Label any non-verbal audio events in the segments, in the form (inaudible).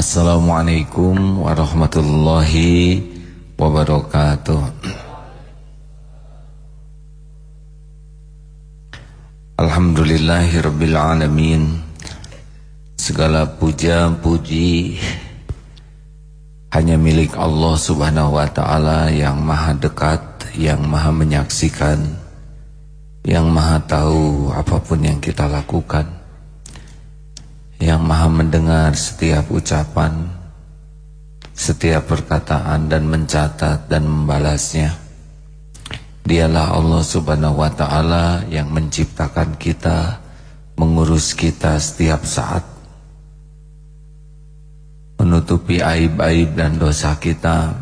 Assalamualaikum warahmatullahi wabarakatuh. Alhamdulillahirrabbilalamin Segala puja puji Hanya milik Allah subhanahu wa ta'ala Yang maha dekat Yang maha menyaksikan Yang maha tahu apa pun yang kita lakukan yang maha mendengar setiap ucapan, setiap perkataan dan mencatat dan membalasnya. Dialah Allah subhanahu wa ta'ala yang menciptakan kita, mengurus kita setiap saat. Menutupi aib-aib dan dosa kita.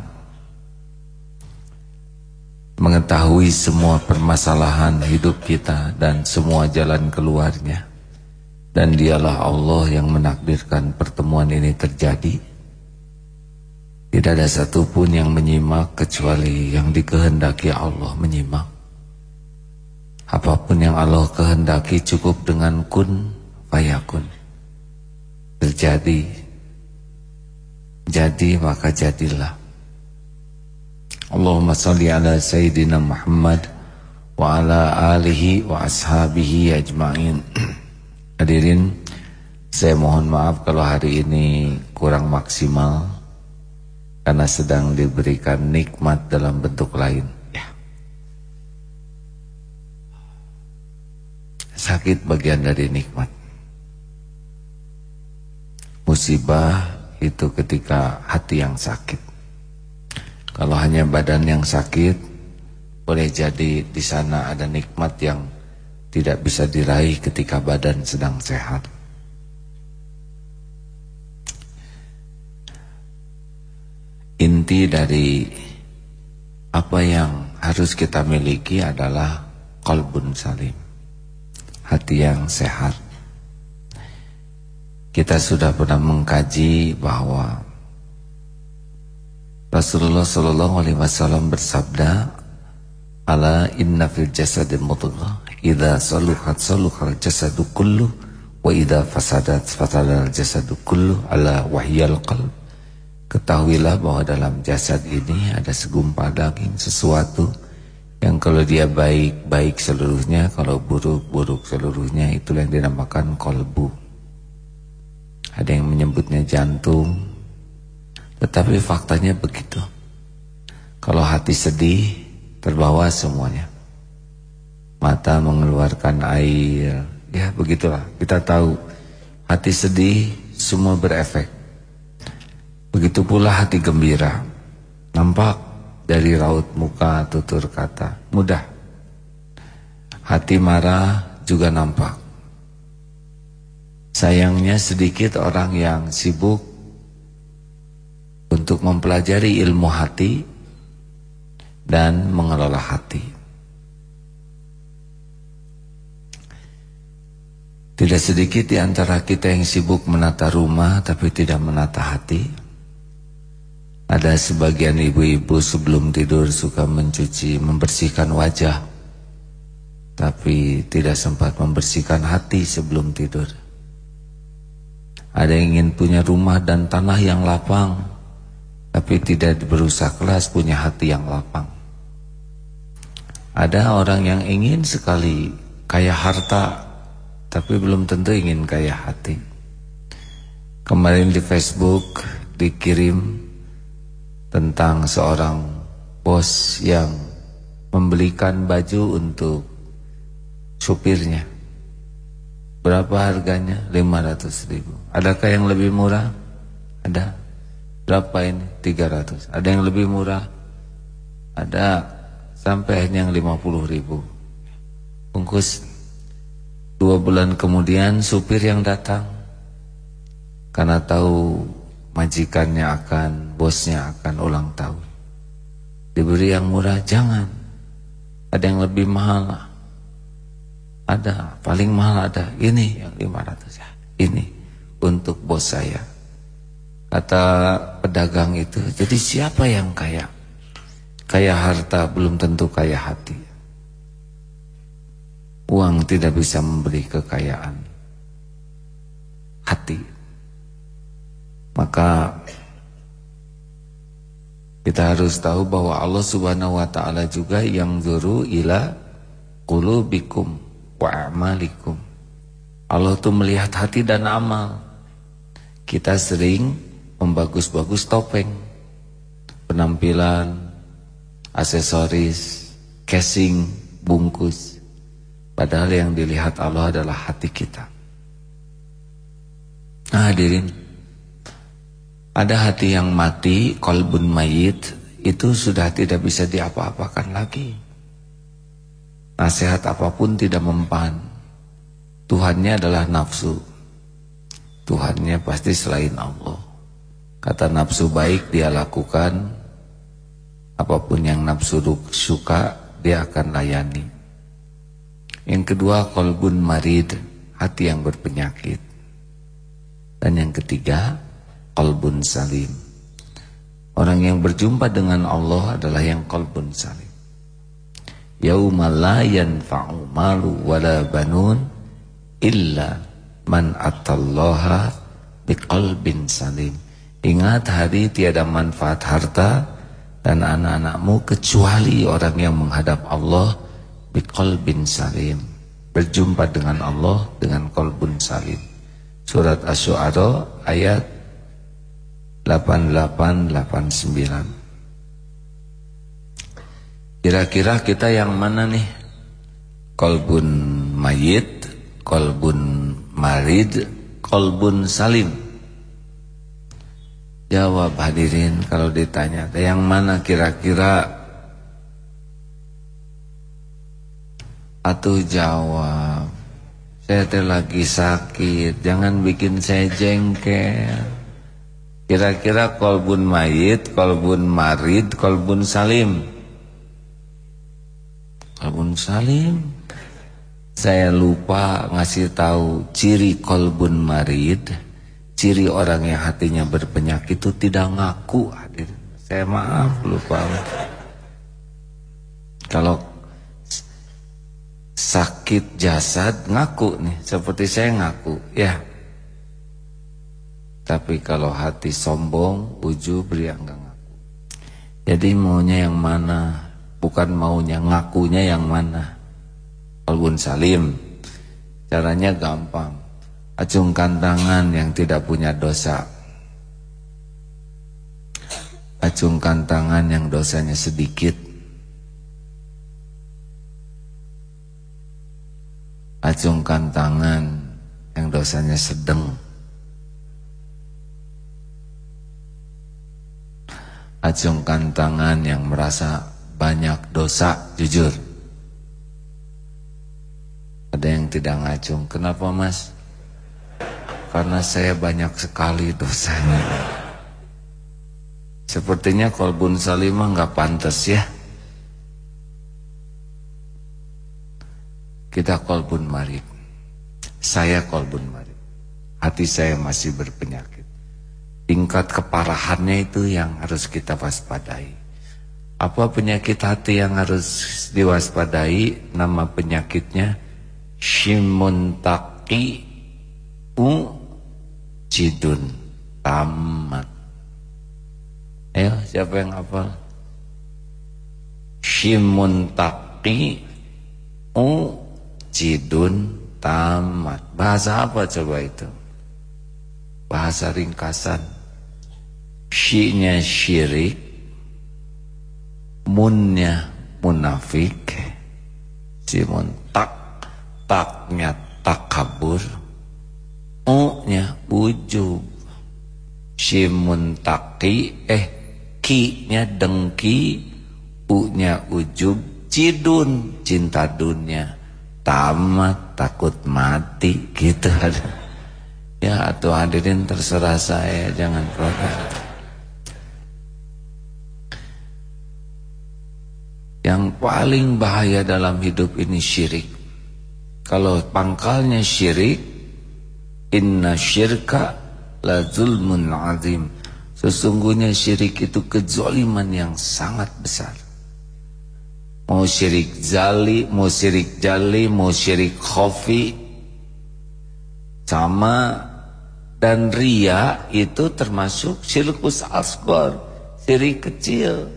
Mengetahui semua permasalahan hidup kita dan semua jalan keluarnya. Dan dialah Allah yang menakdirkan pertemuan ini terjadi. Tidak ada satupun yang menyimak kecuali yang dikehendaki Allah menyimak. Apa pun yang Allah kehendaki cukup dengan kun fayakun. Terjadi. Jadi maka jadilah. Allahumma salli ala Sayyidina Muhammad Wa ala alihi wa ashabihi ajma'in (clears throat) Hadirin, saya mohon maaf kalau hari ini kurang maksimal karena sedang diberikan nikmat dalam bentuk lain. Ya. Sakit bagian dari nikmat. Musibah itu ketika hati yang sakit. Kalau hanya badan yang sakit, boleh jadi di sana ada nikmat yang tidak bisa diraih ketika badan sedang sehat. Inti dari apa yang harus kita miliki adalah kolbun salim, hati yang sehat. Kita sudah pernah mengkaji bahwa Rasulullah Shallallahu Alaihi Wasallam bersabda, "Ala inna fil jasadil mudghah Idza saluhat saluhal jasadu kullu wa idza fasadat fasadal jasadu kullu ala wahyal qalb. Ketahuilah bahwa dalam jasad ini ada segumpal daging sesuatu yang kalau dia baik baik seluruhnya, kalau buruk buruk seluruhnya itulah yang dinamakan kolbu. Ada yang menyebutnya jantung, tetapi faktanya begitu. Kalau hati sedih, terbawa semuanya mata mengeluarkan air. Ya begitulah. Kita tahu hati sedih semua berefek. Begitu pula hati gembira. Nampak dari raut muka tutur kata. Mudah. Hati marah juga nampak. Sayangnya sedikit orang yang sibuk untuk mempelajari ilmu hati dan mengelola hati Tidak sedikit di antara kita yang sibuk menata rumah tapi tidak menata hati. Ada sebagian ibu-ibu sebelum tidur suka mencuci, membersihkan wajah. Tapi tidak sempat membersihkan hati sebelum tidur. Ada yang ingin punya rumah dan tanah yang lapang. Tapi tidak berusaha kelas punya hati yang lapang. Ada orang yang ingin sekali kaya harta tapi belum tentu ingin kaya hati. Kemarin di Facebook dikirim tentang seorang bos yang membelikan baju untuk supirnya. Berapa harganya? 500 ribu. Adakah yang lebih murah? Ada. Berapa ini? 300. Ada yang lebih murah? Ada. Sampai hanya yang 50 ribu. Bungkus Dua bulan kemudian supir yang datang. Karena tahu majikannya akan Bosnya akan ulang tahun. Diberi yang murah Jangan. Ada yang lebih mahal. Ada Paling mahal ada Ini yang 500 ya Ini Untuk bos saya. Kata pedagang itu Jadi siapa yang kaya? Kaya harta belum tentu kaya hati Uang tidak bisa memberi kekayaan hati. Maka kita harus tahu bahwa Allah Subhanahu wa taala juga yang zuru ila qulubikum wa a'malikum. Allah tuh melihat hati dan amal. Kita sering membagus-bagus topeng, penampilan, aksesoris, casing, bungkus. Padahal yang dilihat Allah adalah hati kita. Nah, hadirin, ada hati yang mati, kolbun mayit, itu sudah tidak bisa diapa-apakan lagi. Nasihat apa pun tidak mempan. Tuhannya adalah nafsu. Tuhannya pasti selain Allah. Kata nafsu baik dia lakukan, apa pun yang nafsu suka dia akan layani. Yang kedua kolbun marid, hati yang berpenyakit. Dan yang ketiga, qalbun salim. Orang yang berjumpa dengan Allah adalah yang qalbun salim. Yauma la yanfa'u malu wala banun illa man atallaha biqalbin salim. Ingat hari tiada manfaat harta dan anak-anakmu kecuali orang yang menghadap Allah biqalbin salim. Berjumpa dengan Allah dengan qalbun salim. Surat Asy-Syu'ara ayat 8889. Kira-kira kita yang mana nih? Kolbun mayit, kolbun marid, kolbun salim. Jawab hadirin kalau ditanya, yang mana kira-kira? Atau jawab saya teh lagi sakit, jangan bikin saya jengkel. Kira-kira kolbun mayit, kolbun marid, kolbun salim. Kolbun salim. Saya lupa ngasih tahu ciri kolbun marid, ciri orang yang hatinya berpenyakit itu tidak ngaku hadir. Saya maaf lupa. Kalau sakit jasad ngaku nih seperti saya ngaku ya. Tapi kalau hati sombong ujub dia enggak ngaku. Jadi maunya yang mana? Bukan maunya ngakunya yang mana? Albun Salim caranya gampang. Acungkan tangan yang tidak punya dosa. Acungkan tangan yang dosanya sedikit acungkan tangan yang dosanya sedang. Acungkan tangan yang merasa banyak dosa jujur. Ada yang tidak ngacung. Kenapa mas? Karena saya banyak sekali dosanya. Sepertinya kolbun salimah nggak pantas ya Kita kolbun marid. Saya kolbun marid. Hati saya masih berpenyakit. Tingkat keparahannya itu yang harus kita waspadai. Apa penyakit hati yang harus diwaspadai? Nama penyakitnya Shimuntaki U Cidun Tamat. Ayo siapa yang hafal? Shimuntaki U Cidun tamat. Bahasa apa coba itu? Bahasa ringkasan. Syi'nya syirik. Munnya munafik. Simun tak. Taknya takabur. U-nya ujub. Simun taki. Eh, ki-nya dengki. U-nya ujub. Cidun, cinta dunia tamat takut mati gitu ada. Ya atau hadirin terserah saya jangan protes yang paling bahaya dalam hidup ini syirik. Kalau pangkalnya syirik inna syirka la zulmun azim. Sesungguhnya syirik itu kezoliman yang sangat besar mau syirik jali, mau syirik jali, mau syirik khafi sama Dan ria itu termasuk syirkus asgor, syirik kecil.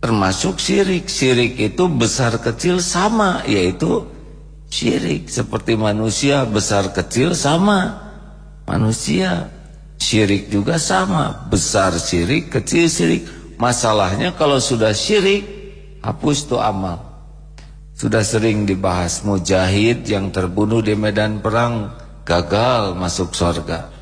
Termasuk syirik. Syirik itu besar kecil sama, yaitu syirik. Seperti manusia besar kecil sama manusia. Syirik juga sama, besar syirik, kecil syirik. Masalahnya kalau sudah syirik, hapus tuh amal. Sudah sering dibahas mujahid yang terbunuh di medan perang gagal masuk surga.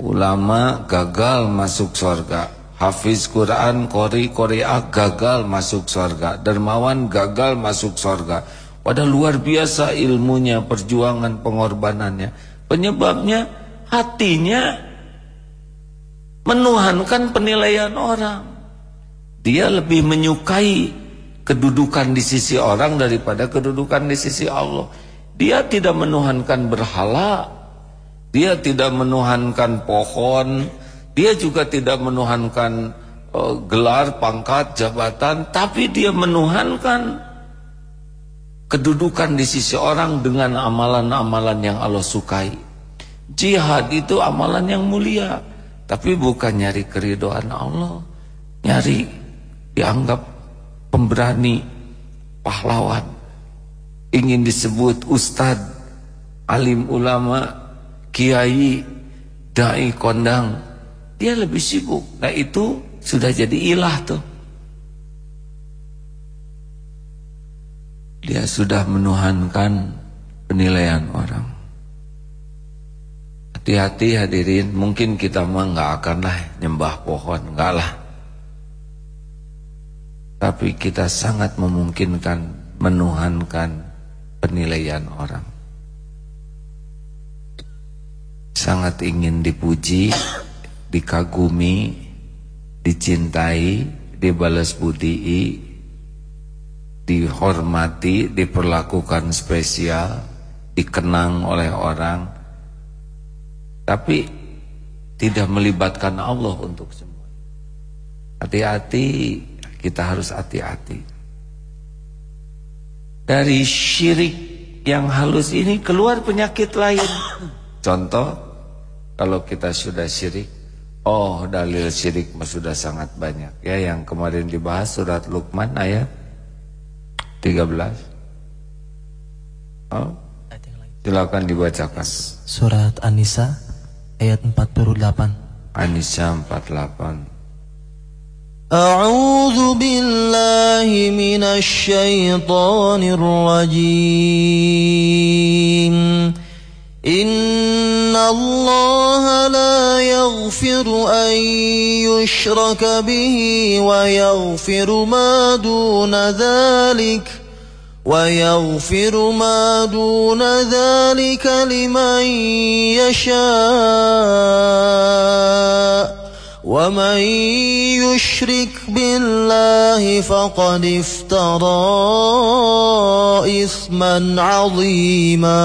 Ulama gagal masuk surga. Hafiz Quran, Kori, Korea gagal masuk surga. Dermawan gagal masuk surga. Pada luar biasa ilmunya, perjuangan, pengorbanannya. Penyebabnya hatinya menuhankan penilaian orang. Dia lebih menyukai kedudukan di sisi orang daripada kedudukan di sisi Allah. Dia tidak menuhankan berhala, dia tidak menuhankan pohon, dia juga tidak menuhankan uh, gelar, pangkat, jabatan, tapi dia menuhankan kedudukan di sisi orang dengan amalan-amalan yang Allah sukai. Jihad itu amalan yang mulia, tapi bukan nyari keridoan Allah, nyari dianggap pemberani, pahlawan, ingin disebut ustad, alim ulama, kiai, dai kondang, dia lebih sibuk. Nah itu sudah jadi ilah tuh. Dia sudah menuhankan penilaian orang. Hati-hati hadirin, mungkin kita mah nggak akanlah nyembah pohon, enggak lah. Tapi kita sangat memungkinkan menuhankan penilaian orang. Sangat ingin dipuji, dikagumi, dicintai, dibalas budi, dihormati, diperlakukan spesial, dikenang oleh orang. Tapi tidak melibatkan Allah untuk semua. Hati-hati kita harus hati-hati. Dari syirik yang halus ini keluar penyakit lain. Contoh, kalau kita sudah syirik, oh dalil syirik sudah sangat banyak. Ya, yang kemarin dibahas surat Luqman ayat 13. Oh, silakan dibacakan. Surat An-Nisa ayat 48. An-Nisa 48. أعوذ بالله من الشيطان الرجيم. إن الله لا يغفر أن يشرك به ويغفر ما دون ذلك ويغفر ما دون ذلك لمن يشاء. ومن يشرك بالله فقد افترى إثما عظيما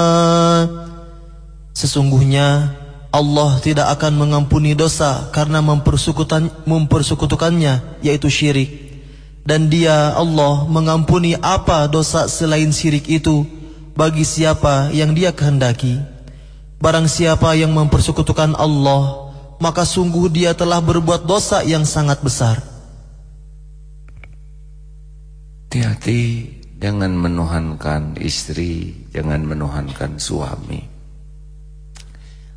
Sesungguhnya Allah tidak akan mengampuni dosa karena mempersekutukannya yaitu syirik dan dia Allah mengampuni apa dosa selain syirik itu bagi siapa yang dia kehendaki barang siapa yang mempersekutukan Allah maka sungguh dia telah berbuat dosa yang sangat besar. Hati-hati jangan menuhankan istri, jangan menuhankan suami.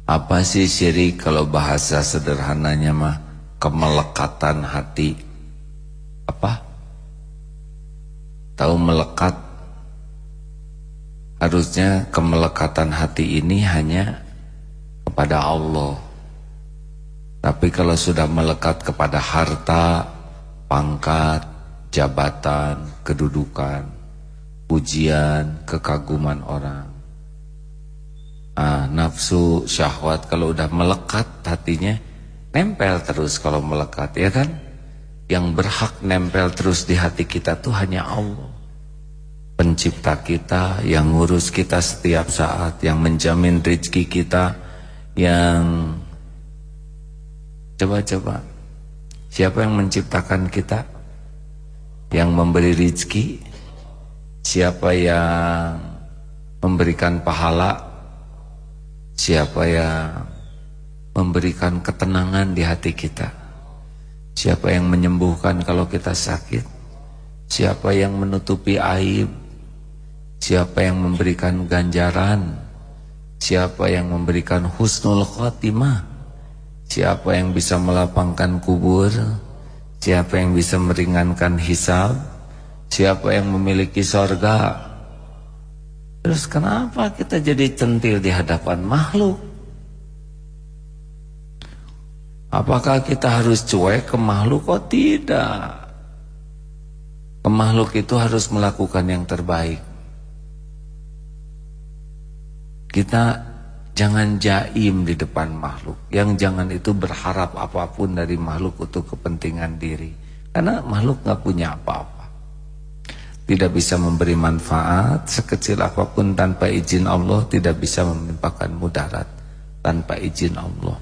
Apa sih syirik kalau bahasa sederhananya mah kemelekatan hati? Apa? Tahu melekat? Harusnya kemelekatan hati ini hanya kepada Allah tapi kalau sudah melekat kepada harta, pangkat, jabatan, kedudukan, pujian, kekaguman orang. Ah, nafsu, syahwat kalau udah melekat hatinya, nempel terus kalau melekat, ya kan? Yang berhak nempel terus di hati kita tuh hanya Allah. Pencipta kita, yang ngurus kita setiap saat, yang menjamin rezeki kita, yang Coba-coba Siapa yang menciptakan kita Yang memberi rizki Siapa yang Memberikan pahala Siapa yang memberikan ketenangan di hati kita? Siapa yang menyembuhkan kalau kita sakit? Siapa yang menutupi aib? Siapa yang memberikan ganjaran? Siapa yang memberikan husnul khotimah? Siapa yang bisa melapangkan kubur? Siapa yang bisa meringankan hisab? Siapa yang memiliki sorga? Terus kenapa kita jadi centil di hadapan makhluk? Apakah kita harus cuek ke makhluk? Oh tidak. Ke makhluk itu harus melakukan yang terbaik. Kita jangan jaim di depan makhluk. Yang jangan itu berharap apa pun dari makhluk untuk kepentingan diri. Karena makhluk nggak punya apa-apa. Tidak bisa memberi manfaat sekecil apa pun tanpa izin Allah tidak bisa menimpakan mudarat tanpa izin Allah.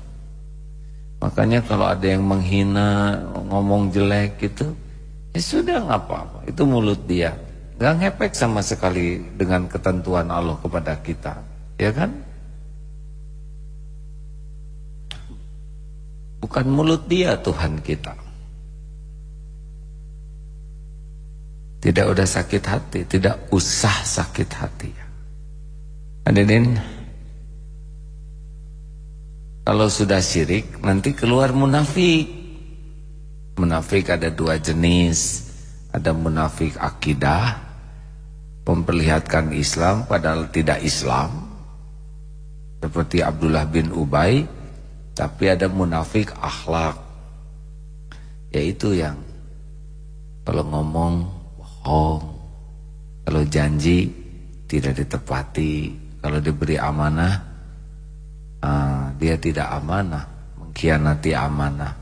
Makanya kalau ada yang menghina ngomong jelek gitu ya sudah nggak apa-apa. Itu mulut dia. Nggak ngepek sama sekali dengan ketentuan Allah kepada kita. Ya kan bukan mulut dia Tuhan kita Tidak udah sakit hati, tidak usah sakit hati. Hadirin, kalau sudah syirik nanti keluar munafik. Munafik ada dua jenis, ada munafik akidah, memperlihatkan Islam padahal tidak Islam. Seperti Abdullah bin Ubay, tapi ada munafik akhlak. Yaitu yang kalau ngomong bohong. Kalau janji tidak ditepati, kalau diberi amanah uh, dia tidak amanah, mengkhianati amanah.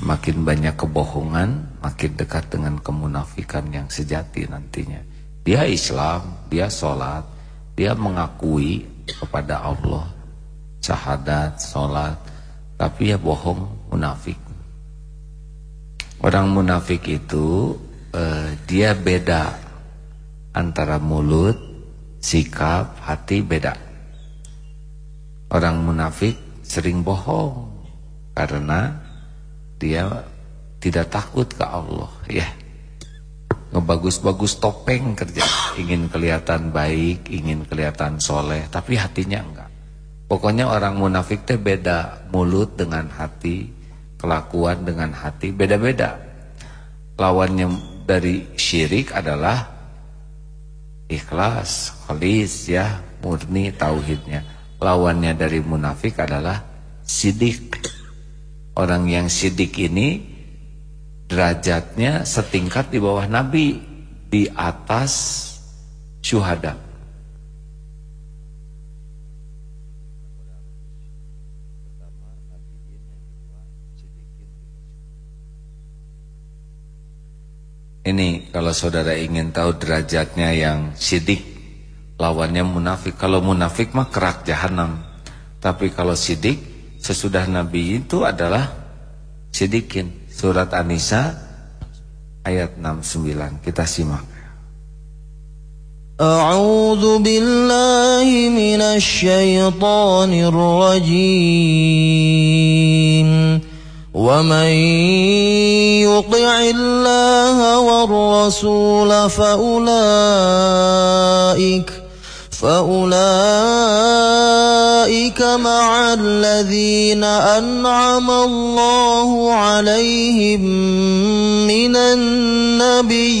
Makin banyak kebohongan, makin dekat dengan kemunafikan yang sejati nantinya. Dia Islam, dia sholat, dia mengakui kepada Allah, syahadat, sholat, tapi ya bohong, munafik. Orang munafik itu uh, dia beda antara mulut, sikap, hati beda. Orang munafik sering bohong karena dia tidak takut ke Allah, ya. Ngebagus-bagus topeng kerja, ingin kelihatan baik, ingin kelihatan soleh, tapi hatinya enggak. Pokoknya orang munafik teh beda mulut dengan hati, kelakuan dengan hati beda-beda. Lawannya dari syirik adalah ikhlas, khalis ya, murni tauhidnya. Lawannya dari munafik adalah sidik. Orang yang sidik ini derajatnya setingkat di bawah Nabi, di atas syuhada. Ini kalau saudara ingin tahu derajatnya yang sidik Lawannya munafik. Kalau munafik mah kerak jahanam. Tapi kalau sidik Sesudah Nabi itu adalah Sidikin. Surat An-Nisa Ayat 69 Kita simak. A'udzu billahi minasy syaithanir rajim ومن يطع الله والرسول فأولئك فأولئك مع الذين أنعم الله عليهم من النبيين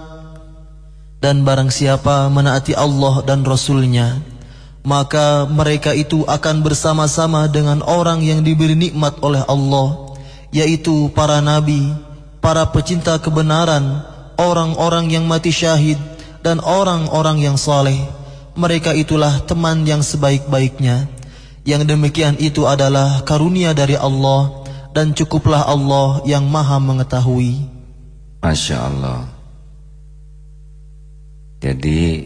Dan barang siapa menaati Allah dan Rasulnya Maka mereka itu akan bersama-sama dengan orang yang diberi nikmat oleh Allah Yaitu para nabi, para pecinta kebenaran Orang-orang yang mati syahid dan orang-orang yang saleh mereka itulah teman yang sebaik-baiknya. Yang demikian itu adalah karunia dari Allah dan cukuplah Allah yang maha mengetahui. Masya Allah. Jadi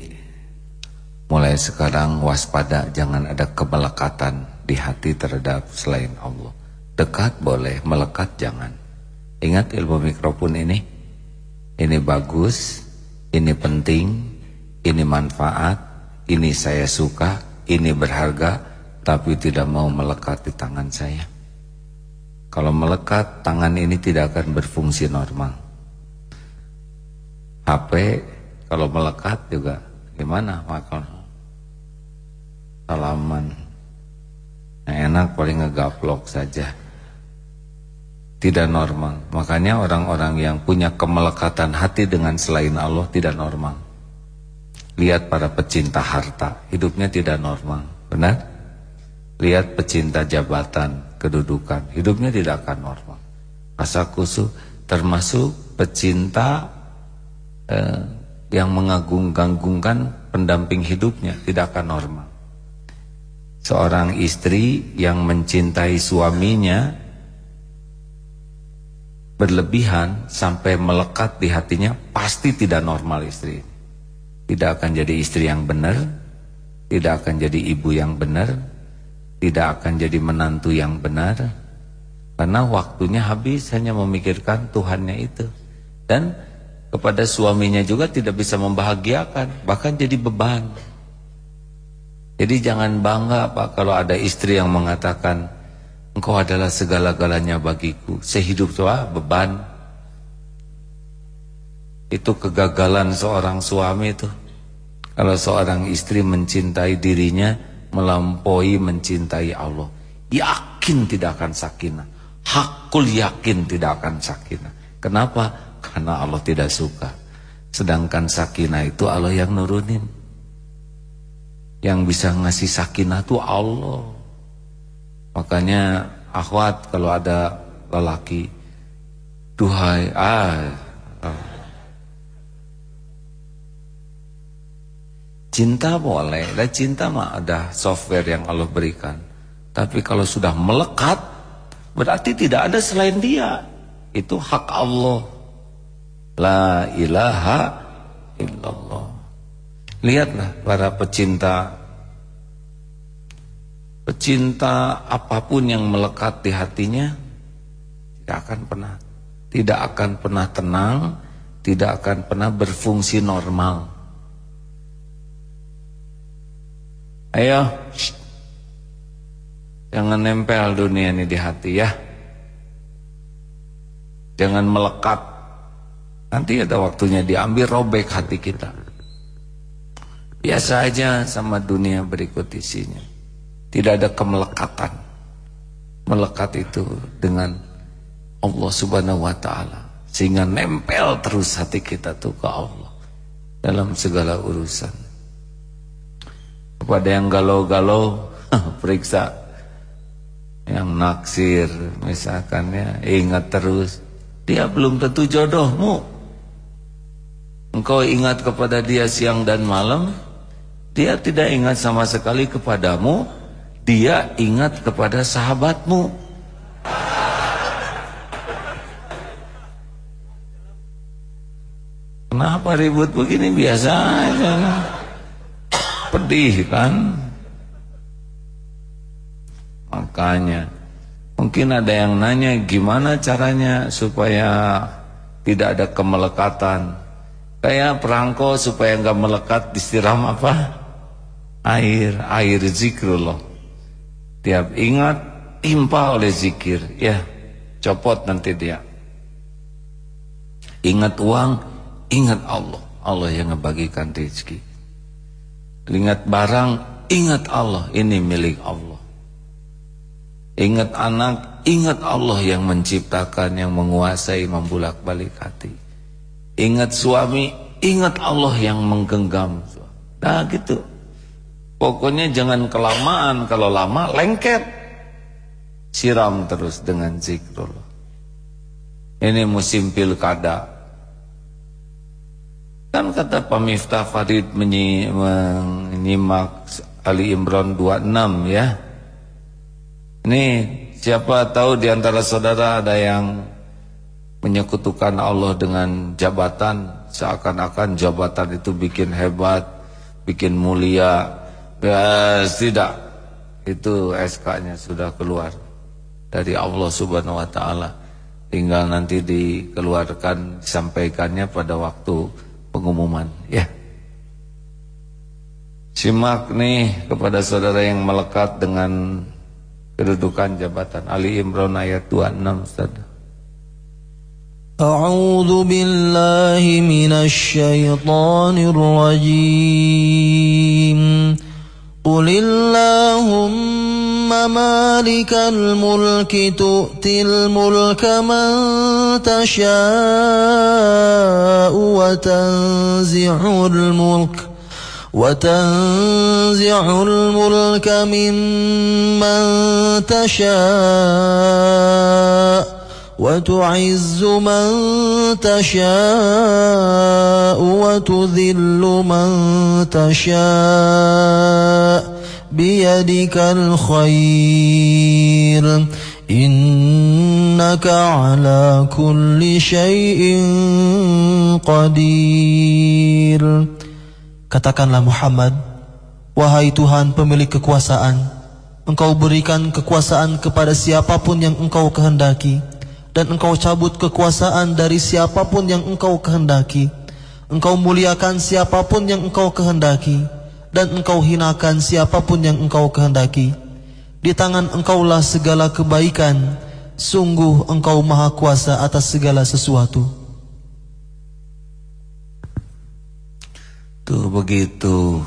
mulai sekarang waspada jangan ada kemelekatan di hati terhadap selain Allah. Dekat boleh, melekat jangan. Ingat ilmu mikrofon ini? Ini bagus, ini penting, ini manfaat, ini saya suka, ini berharga, tapi tidak mau melekat di tangan saya. Kalau melekat, tangan ini tidak akan berfungsi normal. HP kalau melekat juga gimana makal salaman. Nah, enak paling ngegaplok saja. Tidak normal. Makanya orang-orang yang punya kemelekatan hati dengan selain Allah tidak normal. Lihat para pecinta harta hidupnya tidak normal. Benar? Lihat pecinta jabatan kedudukan hidupnya tidak akan normal. Rasa kusuh termasuk pecinta eh, yang mengagung-gagungkan pendamping hidupnya tidak akan normal. Seorang istri yang mencintai suaminya berlebihan sampai melekat di hatinya pasti tidak normal istri. Tidak akan jadi istri yang benar, tidak akan jadi ibu yang benar, tidak akan jadi menantu yang benar. Karena waktunya habis hanya memikirkan Tuhannya itu. Dan kepada suaminya juga tidak bisa membahagiakan, bahkan jadi beban. Jadi jangan bangga Pak kalau ada istri yang mengatakan engkau adalah segala-galanya bagiku, sehidup tua beban. Itu kegagalan seorang suami itu. Kalau seorang istri mencintai dirinya melampaui mencintai Allah, yakin tidak akan sakinah. Hakul yakin tidak akan sakinah. Kenapa? Karena Allah tidak suka. Sedangkan sakinah itu Allah yang nurunin. Yang bisa ngasih sakinah itu Allah. Makanya akhwat kalau ada lelaki duhai ah Cinta boleh, dan cinta mah ada software yang Allah berikan. Tapi kalau sudah melekat, berarti tidak ada selain dia. Itu hak Allah. La ilaha illallah. Lihatlah para pecinta pecinta apa pun yang melekat di hatinya tidak akan pernah tidak akan pernah tenang, tidak akan pernah berfungsi normal. Ayo, jangan nempel dunia ini di hati ya. Jangan melekat Nanti ada waktunya diambil robek hati kita. Biasa aja sama dunia berikut isinya. Tidak ada kemelekatan. Melekat itu dengan Allah subhanahu wa ta'ala. Sehingga nempel terus hati kita tuh ke Allah. Dalam segala urusan. Kepada yang galau-galau, (laughs) periksa. Yang naksir misalkan ya, ingat terus. Dia belum tentu jodohmu. Engkau ingat kepada dia siang dan malam? Dia tidak ingat sama sekali kepadamu. Dia ingat kepada sahabatmu. Kenapa ribut begini? Biasa aja Pedih kan? Makanya Mungkin ada yang nanya gimana caranya supaya tidak ada kemelekatan Kayak perangko supaya enggak melekat disiram apa? Air, air zikrullah. Tiap ingat, timpa oleh zikir. Ya, copot nanti dia. Ingat uang, ingat Allah. Allah yang ngebagikan rezeki. Ingat barang, ingat Allah. Ini milik Allah. Ingat anak, ingat Allah yang menciptakan, yang menguasai, membulak balik hati. Ingat suami, ingat Allah yang menggenggam. Nah gitu. Pokoknya jangan kelamaan, kalau lama lengket. Siram terus dengan zikrullah. Ini musim pilkada. Kan kata Pamiftah Farid menyimak Ali Imran 26 ya. Ini siapa tahu di antara saudara ada yang menyekutukan Allah dengan jabatan seakan-akan jabatan itu bikin hebat, bikin mulia. Ya, tidak. Itu SK-nya sudah keluar dari Allah Subhanahu wa taala. Tinggal nanti dikeluarkan disampaikannya pada waktu pengumuman ya simak nih kepada saudara yang melekat dengan kedudukan jabatan Ali Imran ayat 26 Ustaz أعوذ بالله من الشيطان الرجيم. قل اللهم مالك الملك تؤتي الملك من تشاء وتنزع الملك وتنزع الملك ممن تشاء. وتعز من تشاء وتذل من تشاء بيدك الخير إنك على كل شيء قدير Katakanlah Muhammad Wahai Tuhan pemilik kekuasaan Engkau berikan kekuasaan kepada siapapun yang engkau kehendaki dan engkau cabut kekuasaan dari siapa pun yang engkau kehendaki. Engkau muliakan siapa pun yang engkau kehendaki. Dan engkau hinakan siapa pun yang engkau kehendaki. Di tangan engkaulah segala kebaikan. Sungguh engkau maha kuasa atas segala sesuatu. Tuh begitu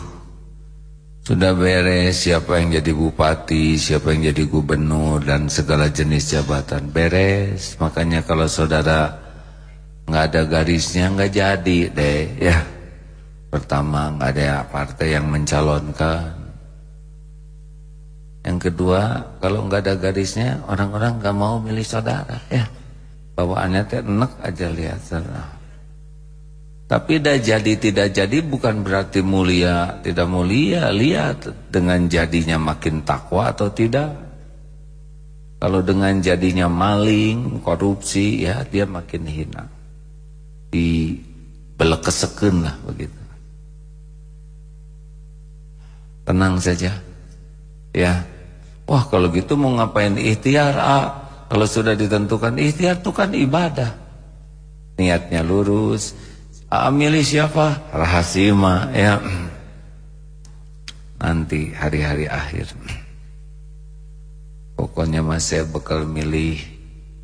Sudah beres siapa yang jadi bupati Siapa yang jadi gubernur Dan segala jenis jabatan Beres Makanya kalau saudara nggak ada garisnya nggak jadi deh ya Pertama nggak ada partai yang mencalonkan yang kedua, kalau nggak ada garisnya, orang-orang nggak mau milih saudara, ya. Bawaannya teh enak aja lihat saudara. Tapi dah jadi tidak jadi bukan berarti mulia, tidak mulia. Lihat dengan jadinya makin takwa atau tidak. Kalau dengan jadinya maling, korupsi, ya dia makin hina. Di belekeseken lah begitu. Tenang saja. Ya. Wah kalau gitu mau ngapain ikhtiar ah, Kalau sudah ditentukan ikhtiar itu kan ibadah Niatnya lurus Milih siapa? Rahasia ya Nanti hari-hari akhir Pokoknya mas saya milih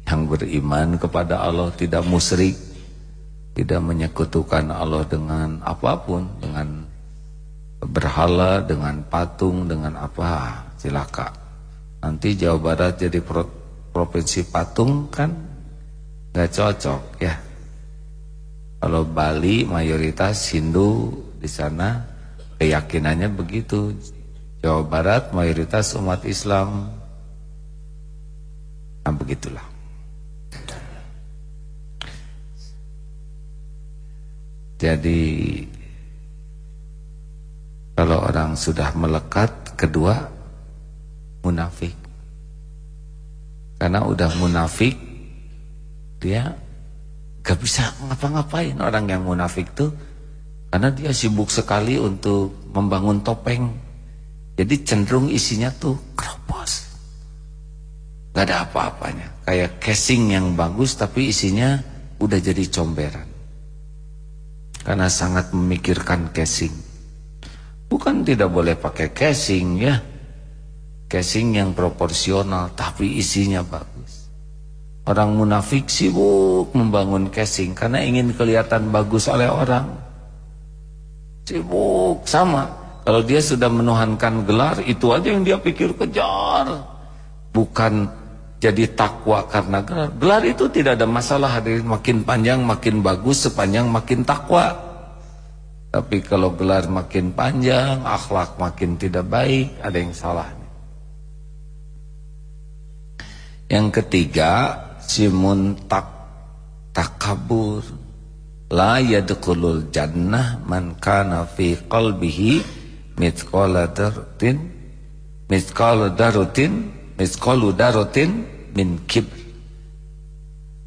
Yang beriman kepada Allah Tidak musyrik Tidak menyekutukan Allah dengan apa pun Dengan berhala Dengan patung Dengan apa Silakan Nanti Jawa Barat jadi pro, provinsi patung kan nggak cocok ya. Kalau Bali mayoritas Hindu di sana keyakinannya begitu. Jawa Barat mayoritas umat Islam. Nah begitulah. Jadi kalau orang sudah melekat kedua munafik. Karena udah munafik dia gak bisa ngapa-ngapain orang yang munafik tuh karena dia sibuk sekali untuk membangun topeng. Jadi cenderung isinya tuh keropos. Gak ada apa-apanya. Kayak casing yang bagus tapi isinya udah jadi comberan. Karena sangat memikirkan casing. Bukan tidak boleh pakai casing ya casing yang proporsional tapi isinya bagus. Orang munafik sibuk membangun casing karena ingin kelihatan bagus oleh orang. Sibuk sama. Kalau dia sudah menuhankan gelar itu aja yang dia pikir kejar. Bukan jadi takwa karena gelar. Gelar itu tidak ada masalah hadirin makin panjang makin bagus sepanjang makin takwa. Tapi kalau gelar makin panjang, akhlak makin tidak baik, ada yang salah. Yang ketiga, simun tak takabur, la yadkhulul jannah man kana fi qalbihi mithqala dartin mithqala darutin mithqalu darutin min kibr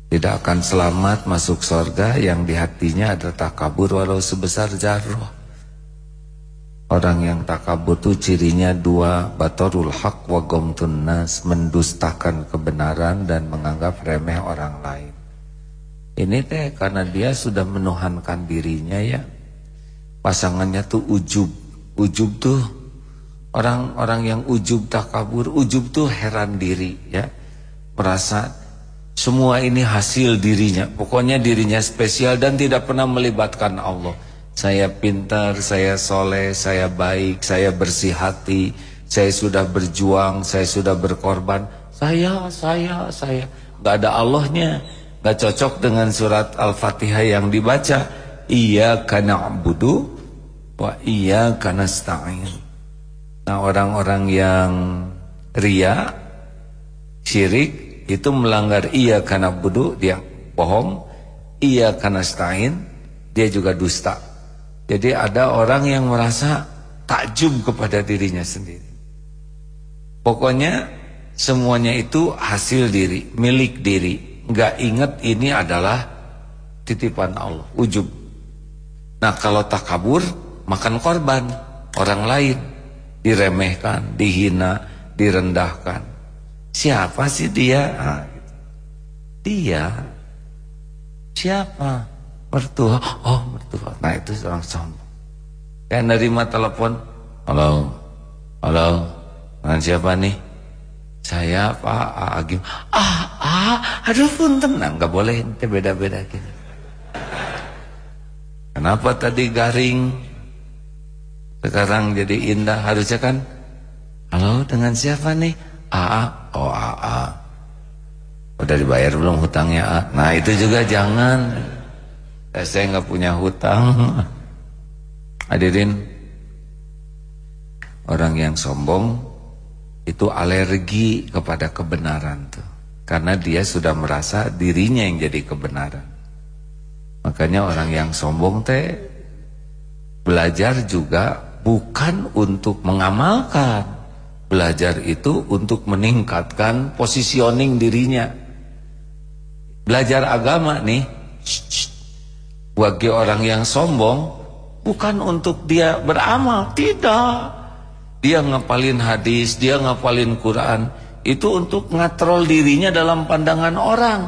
tidak akan selamat masuk surga yang di hatinya ada takabur walau sebesar jarrah Orang yang takabur itu cirinya dua Batorul haq wa gomtun nas Mendustakan kebenaran dan menganggap remeh orang lain. Ini teh karena dia sudah menuhankan dirinya ya. Pasangannya tuh ujub Ujub tuh Orang-orang yang ujub takabur Ujub tuh heran diri ya. Merasa semua ini hasil dirinya Pokoknya dirinya spesial dan tidak pernah melibatkan Allah saya pintar, saya soleh, saya baik, saya bersih hati, saya sudah berjuang, saya sudah berkorban. Saya, saya, saya. Gak ada Allahnya. Gak cocok dengan surat Al-Fatihah yang dibaca. Iya karena budu, wa iya karena stain. Nah orang-orang yang ria, syirik, itu melanggar iya karena budu, dia bohong. Iya karena stain, dia juga dusta. Jadi ada orang yang merasa takjub kepada dirinya sendiri. Pokoknya semuanya itu hasil diri, milik diri. Enggak ingat ini adalah titipan Allah, ujub. Nah kalau takabur, makan korban orang lain. Diremehkan, dihina, direndahkan. Siapa sih dia? Nah, gitu. Dia. Siapa? Mertua. Oh mertua. Nah itu seorang sombong kayak nerima telepon halo halo dengan siapa nih? Saya Pak Agim. Ah ah aduh pun tenang nggak boleh itu beda-beda gitu. Kenapa tadi garing? Sekarang jadi indah harusnya kan? Halo dengan siapa nih? AA oh AA udah dibayar belum hutangnya A? Nah itu juga jangan saya nggak punya hutang. Hadirin, orang yang sombong itu alergi kepada kebenaran tuh. Karena dia sudah merasa dirinya yang jadi kebenaran. Makanya orang yang sombong teh belajar juga bukan untuk mengamalkan. Belajar itu untuk meningkatkan positioning dirinya. Belajar agama nih, bagi orang yang sombong bukan untuk dia beramal, tidak. Dia ngapalin hadis, dia ngapalin Quran, itu untuk ngatrol dirinya dalam pandangan orang.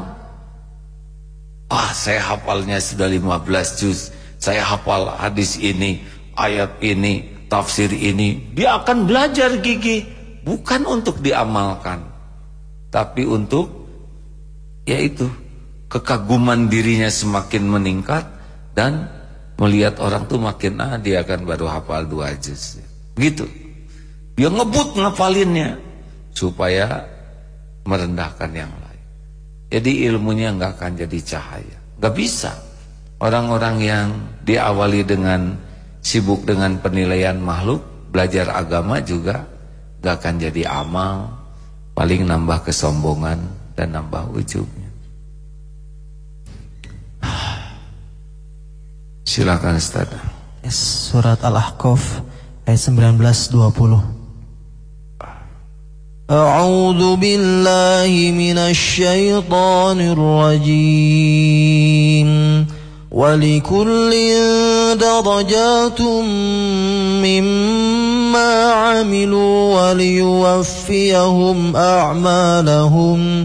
Ah, saya hafalnya sudah 15 juz. Saya hafal hadis ini, ayat ini, tafsir ini. Dia akan belajar gigi, bukan untuk diamalkan, tapi untuk yaitu kekaguman dirinya semakin meningkat dan melihat orang tuh makin ah dia akan baru hafal dua juz. Gitu. Dia ngebut ngapalinnya supaya merendahkan yang lain. Jadi ilmunya nggak akan jadi cahaya. Nggak bisa. Orang-orang yang diawali dengan sibuk dengan penilaian makhluk belajar agama juga nggak akan jadi amal. Paling nambah kesombongan dan nambah ujubnya Silakan Ustaz. Yes, surat Al-Ahqaf ayat 19 20. أعوذ بالله من الشيطان الرجيم ولكل درجات مما عملوا وليوفيهم أعمالهم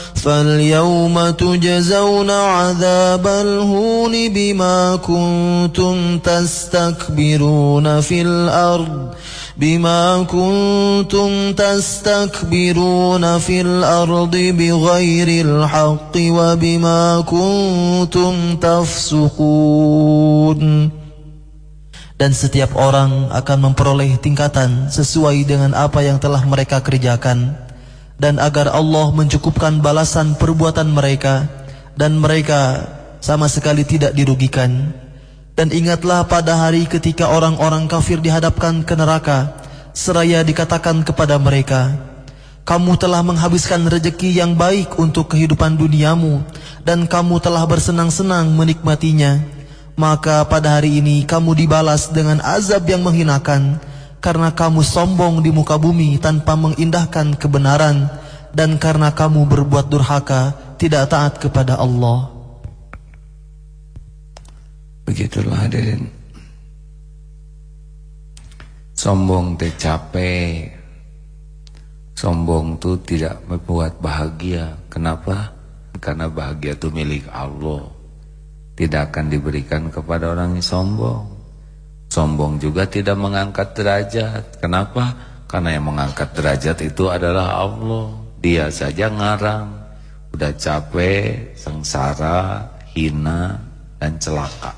فاليوم تجزون عذاب الهون بما كنتم تستكبرون في الأرض بما كنتم تستكبرون في الأرض بغير الحق وبما كنتم تفسقون Dan setiap orang akan memperoleh tingkatan sesuai dengan apa yang telah mereka kerjakan. dan agar Allah mencukupkan balasan perbuatan mereka dan mereka sama sekali tidak dirugikan. Dan ingatlah pada hari ketika orang-orang kafir dihadapkan ke neraka, seraya dikatakan kepada mereka, kamu telah menghabiskan rejeki yang baik untuk kehidupan duniamu dan kamu telah bersenang-senang menikmatinya. Maka pada hari ini kamu dibalas dengan azab yang menghinakan karena kamu sombong di muka bumi tanpa mengindahkan kebenaran dan karena kamu berbuat durhaka tidak taat kepada Allah. Begitulah hadirin. Sombong teh capek, Sombong itu tidak membuat bahagia. Kenapa? Karena bahagia itu milik Allah. Tidak akan diberikan kepada orang yang sombong. Sombong juga tidak mengangkat derajat. Kenapa? Karena yang mengangkat derajat itu adalah Allah. Dia saja ngarang. Udah capek, sengsara, hina, dan celaka.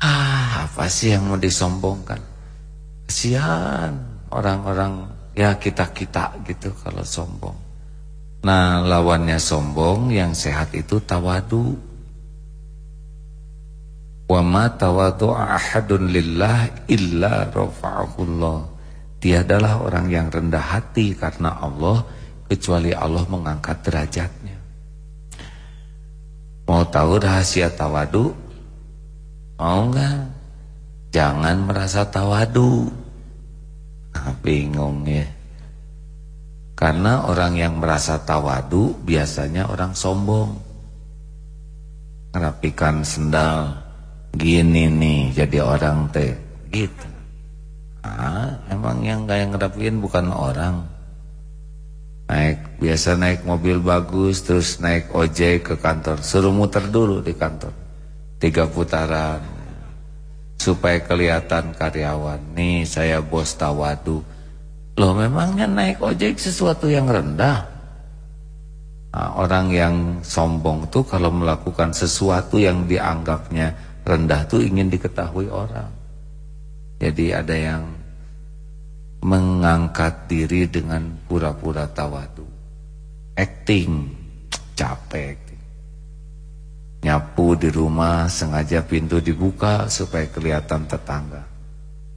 Ah, apa sih yang mau disombongkan? Kesian orang-orang ya kita-kita gitu kalau sombong. Nah, lawannya sombong yang sehat itu tawadu. Wa ma tawadu ahadun lillah illa rafa'ahullah. Dia adalah orang yang rendah hati karena Allah kecuali Allah mengangkat derajatnya. Mau tahu rahasia tawadu? Mau enggak? Jangan merasa tawadu. Bingung ya. Karena orang yang merasa tawadu biasanya orang sombong. Ngerapikan sendal gini nih jadi orang teh gitu. Ah, emang yang kayak ngerapiin bukan orang. Naik biasa naik mobil bagus terus naik ojek ke kantor, suruh muter dulu di kantor. Tiga putaran supaya kelihatan karyawan. Nih saya bos tawadu. Loh memangnya naik ojek sesuatu yang rendah? Nah, orang yang sombong tuh kalau melakukan sesuatu yang dianggapnya rendah tuh ingin diketahui orang. Jadi ada yang mengangkat diri dengan pura-pura tawadu. Acting capek nyapu di rumah sengaja pintu dibuka supaya kelihatan tetangga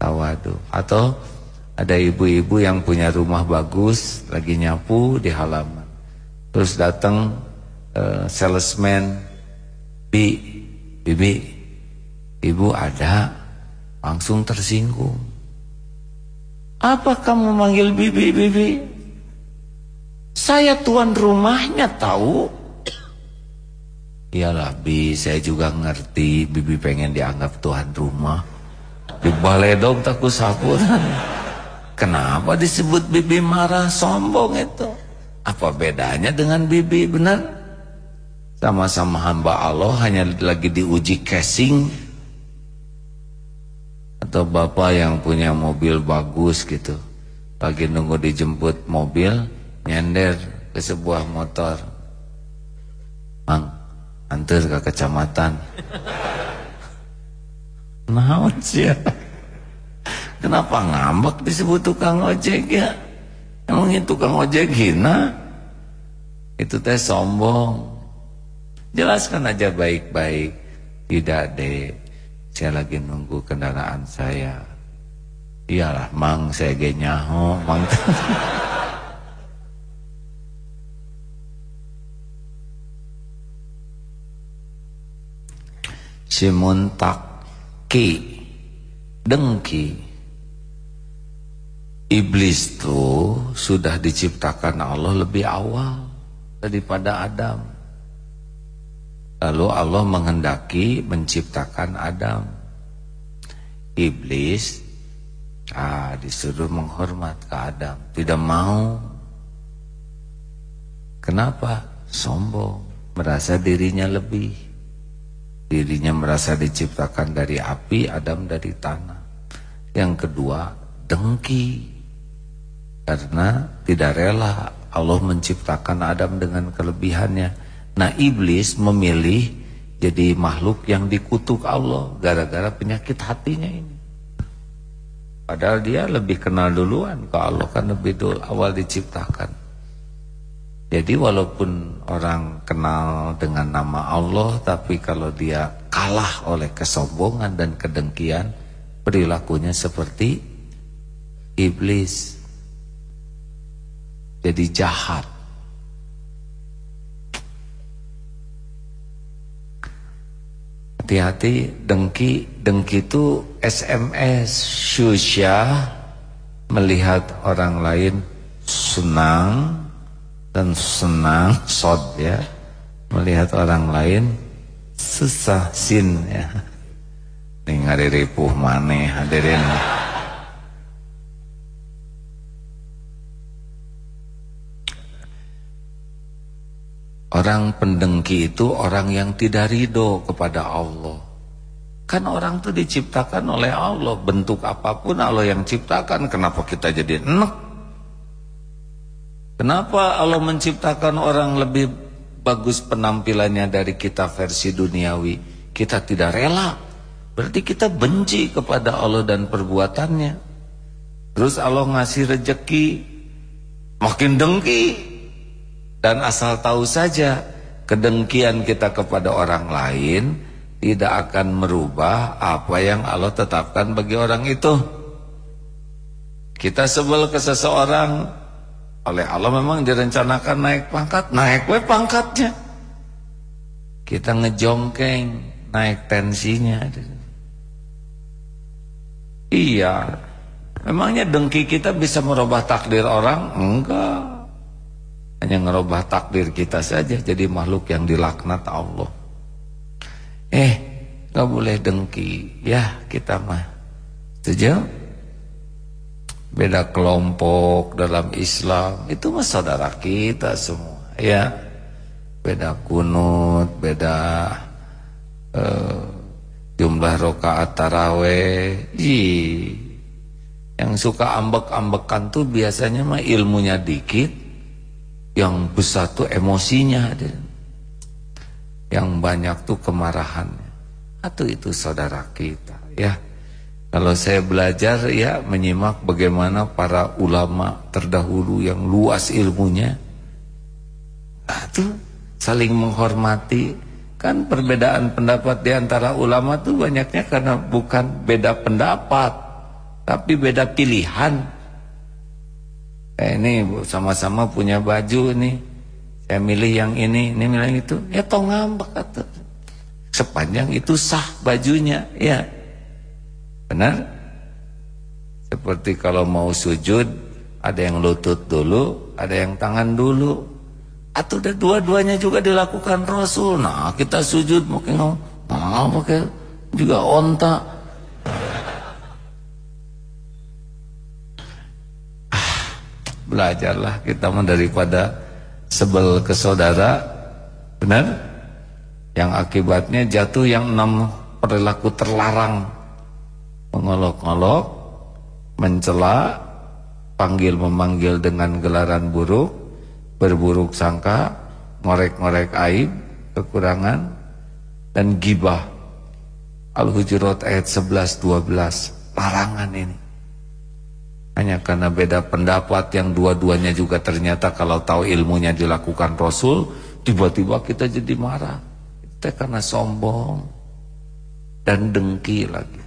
tawadu atau ada ibu-ibu yang punya rumah bagus lagi nyapu di halaman terus datang uh, salesman bi bibi ibu ada langsung tersinggung apa kamu manggil bibi bibi saya tuan rumahnya tahu Iyalah Bi, saya juga ngerti Bibi pengen dianggap tuan rumah. Di baledog takut saput. (laughs) Kenapa disebut Bibi marah sombong itu? Apa bedanya dengan Bibi benar? Sama-sama hamba Allah hanya lagi diuji casing. Atau bapak yang punya mobil bagus gitu. Lagi nunggu dijemput mobil, nyender ke sebuah motor. Mang, antar ke kecamatan. (laughs) Naon sih ya? Kenapa ngambek disebut tukang ojek ya? Emang itu tukang ojek hina? Itu teh sombong. Jelaskan aja baik-baik. Tidak deh saya lagi nunggu kendaraan saya. Iyalah mang saya genyaho mang. (laughs) Ki dengki. Iblis itu sudah diciptakan Allah lebih awal daripada Adam lalu Allah menghendaki menciptakan Adam iblis ah disuruh menghormat ke Adam tidak mau kenapa sombong merasa dirinya lebih Dirinya merasa diciptakan dari api, Adam dari tanah. Yang kedua, dengki. Karena tidak rela Allah menciptakan Adam dengan kelebihannya. Nah iblis memilih jadi makhluk yang dikutuk Allah gara-gara penyakit hatinya ini. Padahal dia lebih kenal duluan ke Allah kan lebih dulu awal diciptakan. Jadi walaupun orang kenal dengan nama Allah tapi kalau dia kalah oleh kesombongan dan kedengkian perilakunya seperti iblis. Jadi jahat. Hati-hati dengki. Dengki itu SMS syusya melihat orang lain senang dan senang (laughs) sod ya. Melihat orang lain susah sin ya. Ning ripuh maneh hadirin Orang pendengki itu orang yang tidak ridho kepada Allah. Kan orang itu diciptakan oleh Allah. Bentuk apa pun Allah yang ciptakan. Kenapa kita jadi enak? Kenapa Allah menciptakan orang lebih bagus penampilannya dari kita versi duniawi? Kita tidak rela. Berarti kita benci kepada Allah dan perbuatannya. Terus Allah ngasih rejeki. Makin dengki. Dan asal tahu saja kedengkian kita kepada orang lain tidak akan merubah apa yang Allah tetapkan bagi orang itu. Kita sebel ke seseorang oleh Allah memang direncanakan naik pangkat, naik we pangkatnya. Kita ngejongkeng, naik tensinya. Iya. Memangnya dengki kita bisa merubah takdir orang? Enggak. Hanya ngerubah takdir kita saja jadi makhluk yang dilaknat Allah. Eh, gak boleh dengki. Ya, kita mah. Setuju? Beda kelompok dalam Islam. Itu mah saudara kita semua. Ya. Beda kunut, beda uh, jumlah rokaat taraweh. Yang suka ambek-ambekan tuh biasanya mah ilmunya dikit yang besar tuh emosinya Yang banyak tuh kemarahannya. Atau itu saudara kita ya. Kalau saya belajar ya menyimak bagaimana para ulama terdahulu yang luas ilmunya. Saling menghormati. Kan perbedaan pendapat di antara ulama tuh banyaknya karena bukan beda pendapat, tapi beda pilihan eh, ini sama-sama punya baju nih. Saya milih yang ini. Ini milih yang itu. Ya toh ngambek kata. Sepanjang itu sah bajunya ya. Benar? Seperti kalau mau sujud ada yang lutut dulu ada yang tangan dulu. Atau udah dua-duanya juga dilakukan Rasul. Nah kita sujud mungkin nah pakai juga onta belajarlah kita daripada sebel ke saudara. Benar? Yang akibatnya jatuh yang enam perilaku terlarang. Mengolok-olok mencela panggil memanggil dengan gelaran buruk berburuk sangka ngorek-ngorek aib kekurangan dan gibah. Al-Hujurat ayat 11 12 larangan ini hanya karena beda pendapat yang dua-duanya juga ternyata kalau tahu ilmunya dilakukan Rasul, tiba-tiba kita jadi marah. Kita karena sombong dan dengki lagi.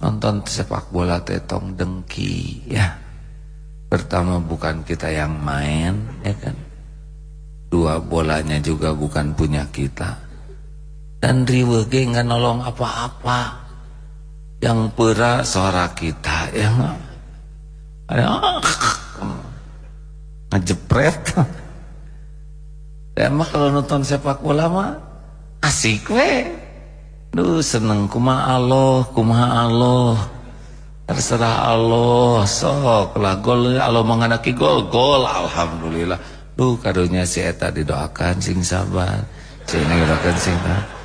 Nonton sepak bola tetong dengki ya. Pertama bukan kita yang main ya kan. Dua bolanya juga bukan punya kita dan riwege nggak nolong apa-apa. Yang pera suara kita yang ada ngejepret. Ya mah kalau nonton sepak bola mah asik we. Duh seneng. Kumaha Allah kumaha Allah. Terserah Allah sok lah gol. Allah mengenaki gol gol alhamdulillah. Duh kadonya si eta didoakan sing sabar. Sing didoakan sing sabar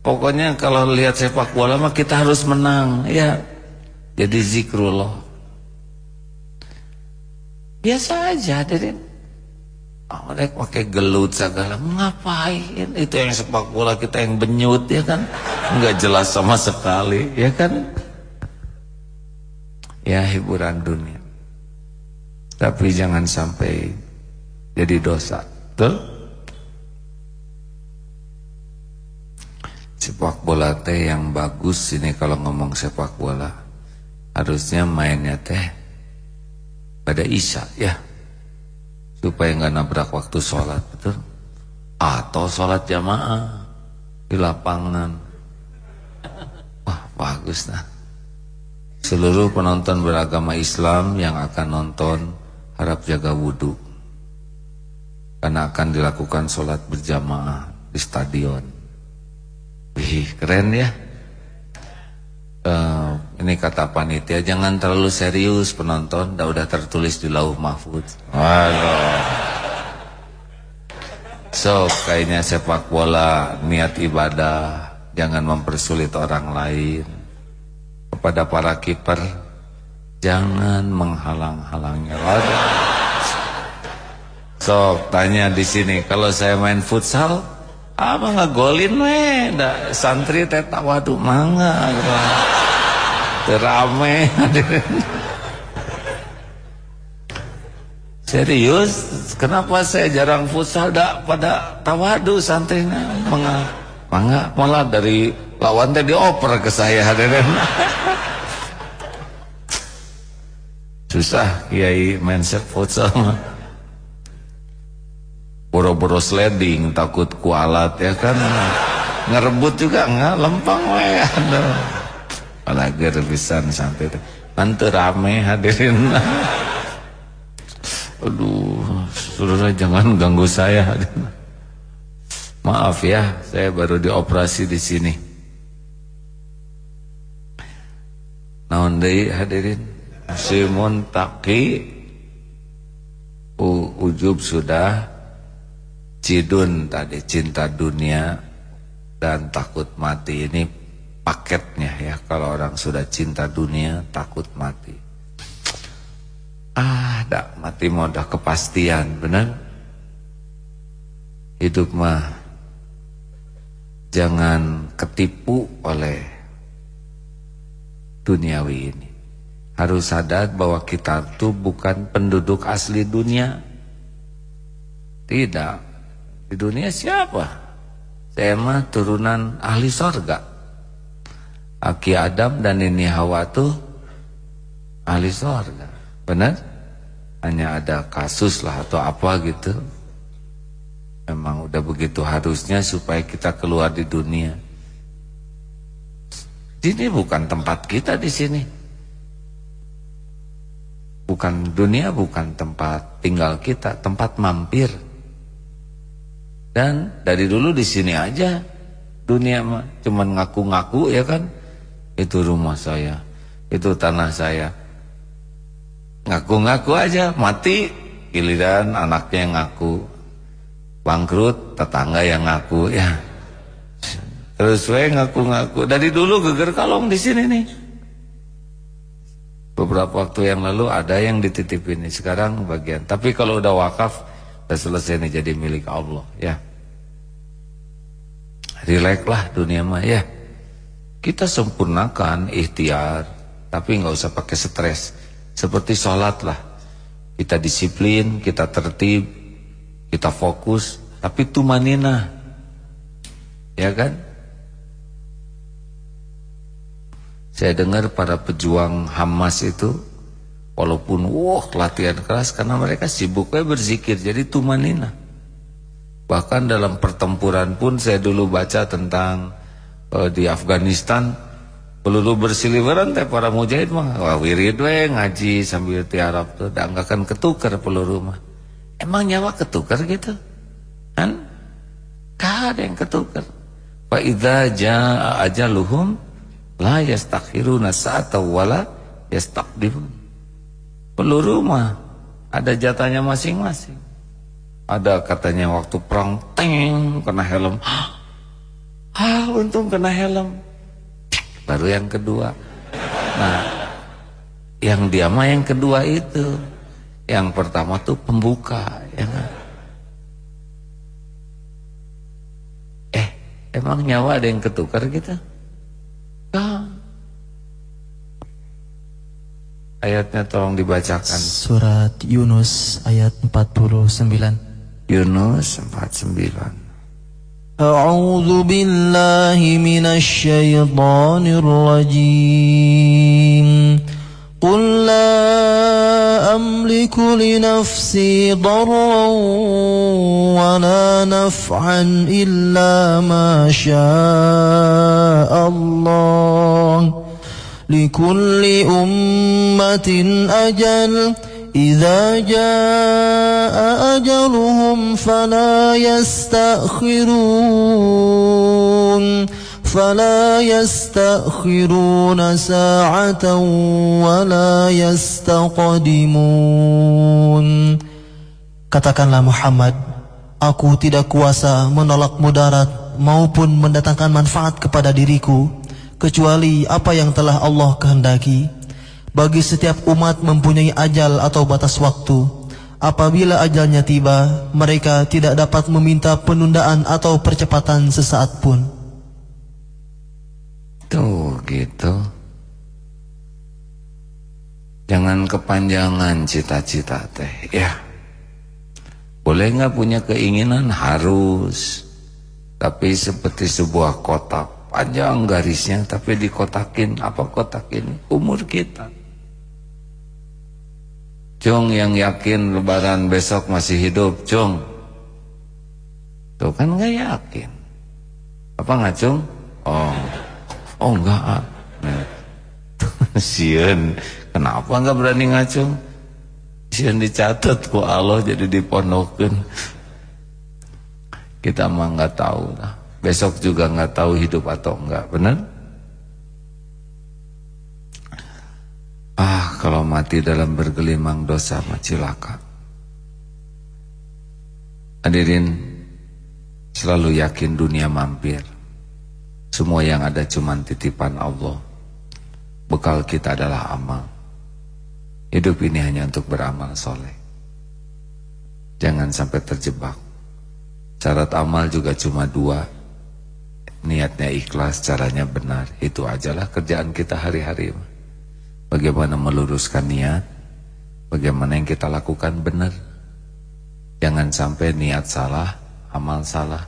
Pokoknya kalau lihat sepak bola mah kita harus menang, ya. Jadi zikrullah. Biasa aja hadirin. Oh, mereka pakai gelut segala. Ngapain? Itu yang sepak bola kita yang benyut ya kan? Nggak jelas sama sekali ya kan? Ya hiburan dunia. Tapi jangan sampai jadi dosa. Betul sepak bola teh yang bagus ini kalau ngomong sepak bola. Harusnya mainnya teh pada isya ya. Supaya nggak nabrak waktu sholat betul? Atau sholat jamaah di lapangan. Wah bagus nah seluruh penonton beragama Islam yang akan nonton harap jaga wudhu karena akan dilakukan sholat berjamaah di stadion wih keren ya. Uh, ini kata panitia jangan terlalu serius penonton. Dah udah tertulis di lauh mahfud. Waduh. So kayaknya sepak bola niat ibadah jangan mempersulit orang lain. Kepada para kiper jangan menghalang-halangnya waduh. So tanya di sini kalau saya main futsal apa nggak golin we da santri teh waduh mangga gitu. Terame (laughs) serius? Kenapa saya jarang futsal? Dak pada tawadu santrinya. Mangga mangga. Malah dari lawan teh dioper ke saya (laughs) hadirin susah kiai main futsal boro-boro sliding takut kualat ya kan? Ngerebut juga nggak? Lempang we aduh. Apalagi rebisan sampai nanti rame hadirin. Aduh saudara jangan ganggu saya maaf ya saya baru dioperasi di sini. Naon deui hadirin? Simon Taki ujub sudah Cidun tadi cinta dunia dan takut mati ini paketnya ya kalau orang sudah cinta dunia takut mati. Ah, dak mati modah kepastian, benar? Hidup mah jangan ketipu oleh duniawi ini. Harus sadar bahwa kita tuh bukan penduduk asli dunia. Tidak, di dunia siapa? Saya mah turunan ahli sorga. Aki Adam dan ini Hawa tuh ahli sorga. Benar? Hanya ada kasus lah atau apa gitu. Memang udah begitu harusnya supaya kita keluar di dunia. Ini bukan tempat kita di sini. Bukan dunia, bukan tempat tinggal kita, tempat mampir. Dan dari dulu di sini aja dunia mah cuman ngaku-ngaku ya kan. Itu rumah saya, itu tanah saya. Ngaku-ngaku aja, mati giliran anaknya yang ngaku. Bangkrut tetangga yang ngaku ya. Terus we ngaku-ngaku. Dari dulu geger kalong di sini nih. Beberapa waktu yang lalu ada yang dititipin sekarang bagian. Tapi kalau udah wakaf Udah selesai nih jadi milik Allah ya. Relax lah dunia mah ya. Kita sempurnakan ikhtiar, tapi nggak usah pakai stres. Seperti sholat lah. Kita disiplin, kita tertib, kita fokus, tapi tumanina. Ya kan? Saya dengar para pejuang Hamas itu Walaupun wah latihan keras karena mereka sibuknya berzikir jadi tumanina. Bahkan dalam pertempuran pun saya dulu baca tentang uh, di Afghanistan peluru bersiliweran teh para mujahid mah wah wirid we ngaji sambil tiarap tuh akan ketukar peluru mah. Emang nyawa ketukar gitu? Kan? Gak ada yang ketukar. Fa idza jaa ajaluhum la yastakhiruna sa'ata wala yastaqdimun. Peluru mah ada jatahnya masing-masing. Ada katanya waktu perang teng kena helm. (gasps) Ah, untung kena helm. Baru yang kedua. Nah, yang dia mah yang kedua itu. yang pertama tuh pembuka ya kan? eh emang nyawa ada yang ketukar gitu ah. ayatnya tolong dibacakan surat Yunus ayat 49 Yunus 49 أعوذ بالله من الشيطان الرجيم قل لا أملك لنفسي ضرا ولا نفعا إلا ما شاء الله لكل أمة أجل إذا جاء أجلهم فلا يستأخرون فلا يستأخرون ساعة ولا يستقدمون Katakanlah Muhammad, aku tidak kuasa menolak mudarat maupun mendatangkan manfaat kepada diriku, kecuali apa yang telah Allah kehendaki. Bagi setiap umat mempunyai ajal atau batas waktu. Apabila ajalnya tiba, mereka tidak dapat meminta penundaan atau percepatan sesaat pun. Tuh gitu. Jangan kepanjangan cita-cita teh, ya. Boleh nggak punya keinginan harus, tapi seperti sebuah kotak panjang garisnya, tapi dikotakin apa kotak ini umur kita. Cung yang yakin lebaran besok masih hidup, Cung. Tuh kan nggak yakin. Apa nggak Cung? Oh, oh enggak. Nah. (laughs) Sien, kenapa nggak berani ngacung? Sien dicatat ku Allah jadi dipondokin. Kita mah nggak tahu lah. Besok juga nggak tahu hidup atau enggak, benar? Ah, kalau mati dalam bergelimang dosa mah cilaka. Hadirin, selalu yakin dunia mampir. Semua yang ada cuma titipan Allah. Bekal kita adalah amal. Hidup ini hanya untuk beramal soleh. Jangan sampai terjebak. Syarat amal juga cuma dua. Niatnya ikhlas, caranya benar. Itu ajalah kerjaan kita hari-hari bagaimana meluruskan niat, bagaimana yang kita lakukan benar. Jangan sampai niat salah, amal salah.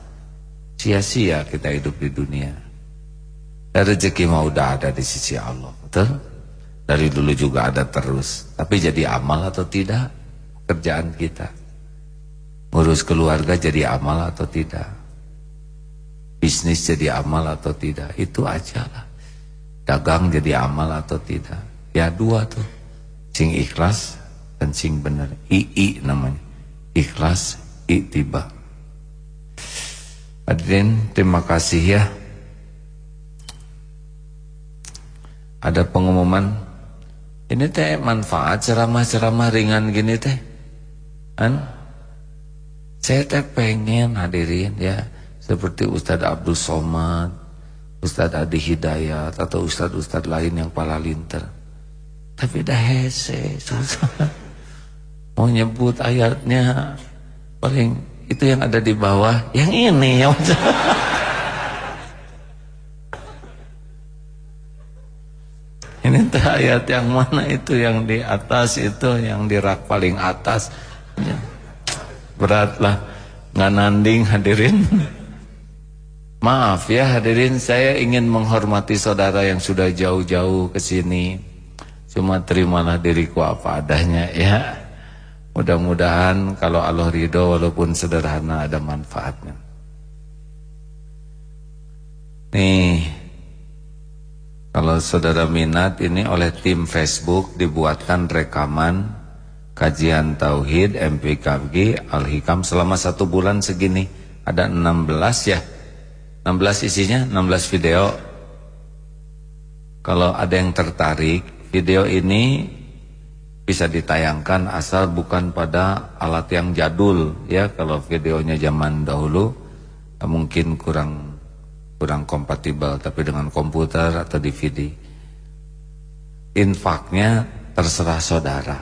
Sia-sia kita hidup di dunia. Dan rezeki mau udah ada di sisi Allah, betul? Dari dulu juga ada terus. Tapi jadi amal atau tidak? Kerjaan kita. Ngurus keluarga jadi amal atau tidak? Bisnis jadi amal atau tidak? Itu aja lah. Dagang jadi amal atau tidak? Ya dua tuh. Sing ikhlas dan sing benar. II namanya. Ikhlas, tiba. Hadirin, terima kasih ya. Ada pengumuman. Ini teh manfaat ceramah-ceramah ringan gini teh. Kan? Saya teh pengen hadirin ya. Seperti Ustadz Abdul Somad, Ustadz Adi Hidayat, atau Ustadz-Ustadz lain yang pala linter tapi dah hese susah (laughs) mau nyebut ayatnya paling itu yang ada di bawah yang ini ya (laughs) ini teh ayat yang mana itu? Yang di atas itu yang di rak paling atas. Ya. berat lah nggak nanding hadirin (laughs) maaf ya hadirin saya ingin menghormati saudara yang sudah jauh-jauh ke sini Cuma terimalah diriku apa adanya ya. Mudah-mudahan kalau Allah ridho walaupun sederhana ada manfaatnya. Nih, kalau saudara minat ini oleh tim Facebook dibuatkan rekaman kajian Tauhid MPKG Al-Hikam selama satu bulan segini. Ada 16 ya. 16 isinya, 16 video. Kalau ada yang tertarik Video ini bisa ditayangkan asal bukan pada alat yang jadul ya kalau videonya zaman dahulu eh, mungkin kurang kurang kompatibel tapi dengan komputer atau DVD infaknya terserah saudara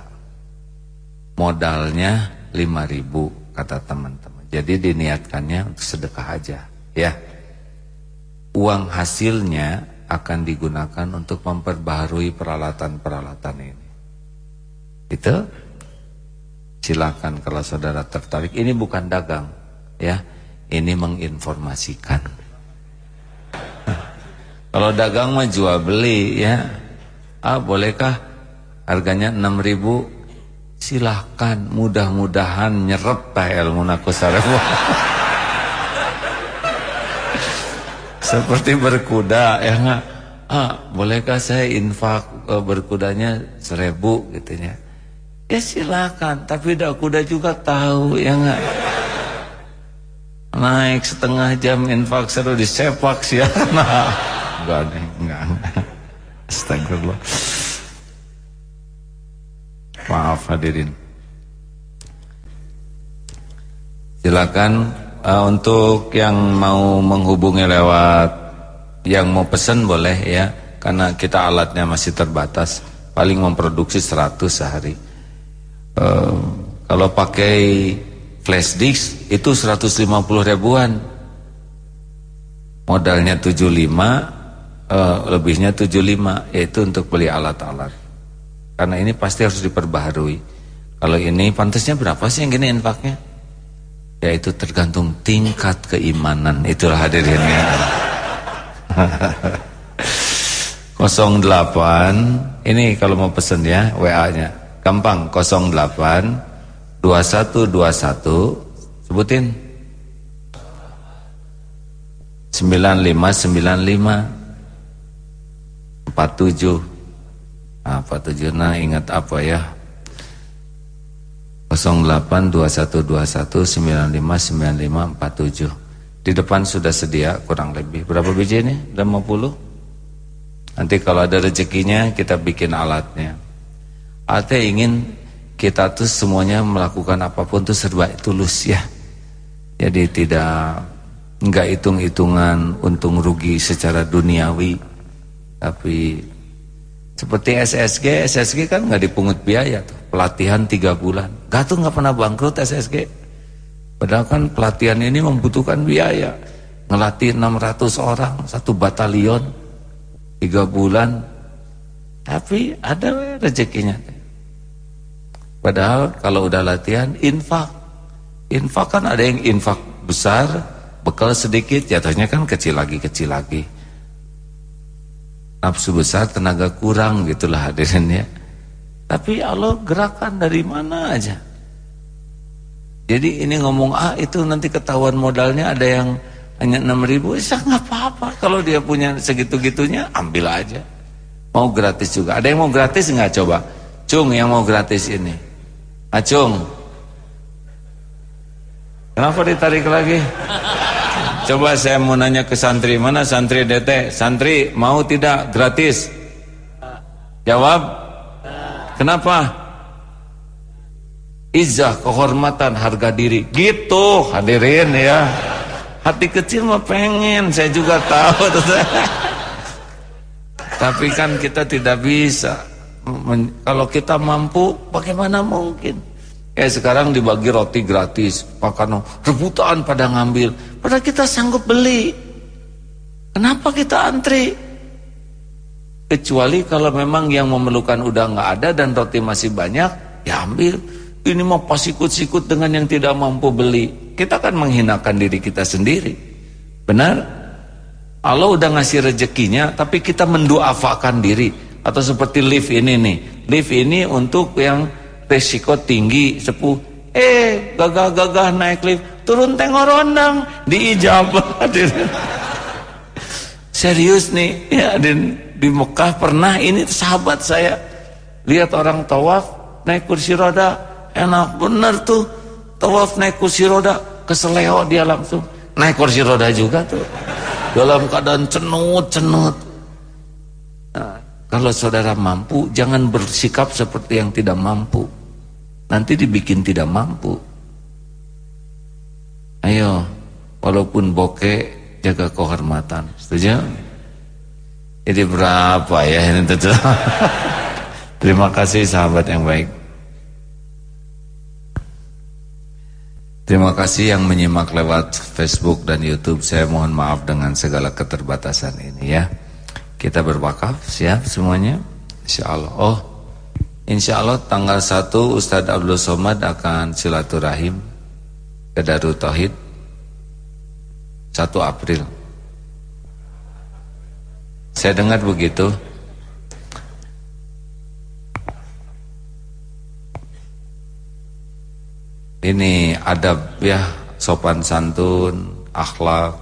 modalnya 5000 kata teman-teman. Jadi diniatkannya untuk sedekah aja, ya. Uang hasilnya akan digunakan untuk memperbaharui peralatan-peralatan ini. Itu silakan kalau saudara tertarik. Ini bukan dagang, ya. Ini menginformasikan. (laughs) kalau dagang mah jual beli, ya. Ah, bolehkah harganya 6000 silahkan mudah-mudahan nyerep tah ilmu naku (laughs) seperti berkuda ya enggak ah bolehkah saya infak e, berkudanya seribu gitu ya? Ya silakan tapi dak kuda juga tahu ya enggak naik setengah jam infak seru disepak sih ya. (laughs) Nah enggak enggak astagfirullah. Maaf hadirin. Silakan uh, untuk yang mau menghubungi lewat yang mau pesan boleh ya karena kita alatnya masih terbatas paling memproduksi 100 sehari. Uh, kalau pakai flash disk itu 150 ribuan. Modalnya 75 uh, lebihnya 75 yaitu untuk beli alat-alat. Karena ini pasti harus diperbaharui. Kalau ini pantasnya berapa sih yang gini infaknya? Ya itu tergantung tingkat keimanan. Itulah hadirnya. 08 (laughs) ini kalau mau pesen ya WA-nya. Gampang 08 2121 sebutin. 9595 47 apa tujuannya ingat apa ya 082121959547 di depan sudah sedia kurang lebih. Berapa biji ini? udah 50 nanti kalau ada rezekinya kita bikin alatnya. Alatnya ingin kita tuh semuanya melakukan apa pun tuh serba tulus ya. Jadi tidak enggak hitung-hitungan untung rugi secara duniawi. Tapi seperti SSG, SSG kan nggak dipungut biaya tuh. Pelatihan tiga bulan. Gak tuh nggak pernah bangkrut SSG. Padahal kan pelatihan ini membutuhkan biaya. Ngelatih 600 orang, satu batalion, tiga bulan. Tapi ada rezekinya. Padahal kalau udah latihan, infak. Infak kan ada yang infak besar, bekal sedikit, jatuhnya kan kecil lagi, kecil lagi nafsu besar tenaga kurang gitulah hadirin ya tapi Allah gerakan dari mana aja. Jadi ini ngomong ah itu nanti ketahuan modalnya ada yang hanya 6 ribu ya nggak apa-apa. Kalau dia punya segitu-gitunya ambil aja. Mau gratis juga. Ada yang mau gratis nggak coba? Cung yang mau gratis ini. Acung kenapa ditarik lagi Coba saya mau nanya ke santri, mana santri DT? Santri mau tidak gratis? Jawab. Kenapa? Izzah, kehormatan, harga diri. Gitu, hadirin ya. Hati kecil mah pengen, saya juga tahu. (laughs) Tapi kan kita tidak bisa. Kalau kita mampu, bagaimana mungkin? Kayak sekarang dibagi roti gratis, makan rebutan pada ngambil. Padahal kita sanggup beli. Kenapa kita antri? Kecuali kalau memang yang memerlukan udah nggak ada dan roti masih banyak, ya ambil. Ini mau pas ikut-ikut dengan yang tidak mampu beli. Kita kan menghinakan diri kita sendiri. Benar? Allah udah ngasih rezekinya, tapi kita menduafakan diri. Atau seperti lift ini nih. Lift ini untuk yang resiko tinggi sepuh. Eh gagah-gagah naik lift turun tengok rondang diijabah (laughs) serius nih ya dan di Mekah pernah ini sahabat saya. Lihat orang tawaf naik kursi roda. Enak bener tuh. Tawaf naik kursi roda keseleo dia langsung. Naik kursi roda juga tuh. Dalam keadaan cenut-cenut nah, kalau saudara mampu jangan bersikap seperti yang tidak mampu nanti dibikin tidak mampu. Ayo, walaupun bokeh jaga kehormatan. Setuju? Jadi berapa ya ini tentu. (laughs) Terima kasih sahabat yang baik. Terima kasih yang menyimak lewat Facebook dan YouTube. Saya mohon maaf dengan segala keterbatasan ini ya. Kita berwakaf siap semuanya? Insya Allah. Oh, Insya Allah tanggal 1 Ustadz Abdul Somad akan silaturahim ke Darut Tauhid 1 April. Saya dengar begitu. ini adab ya sopan santun akhlak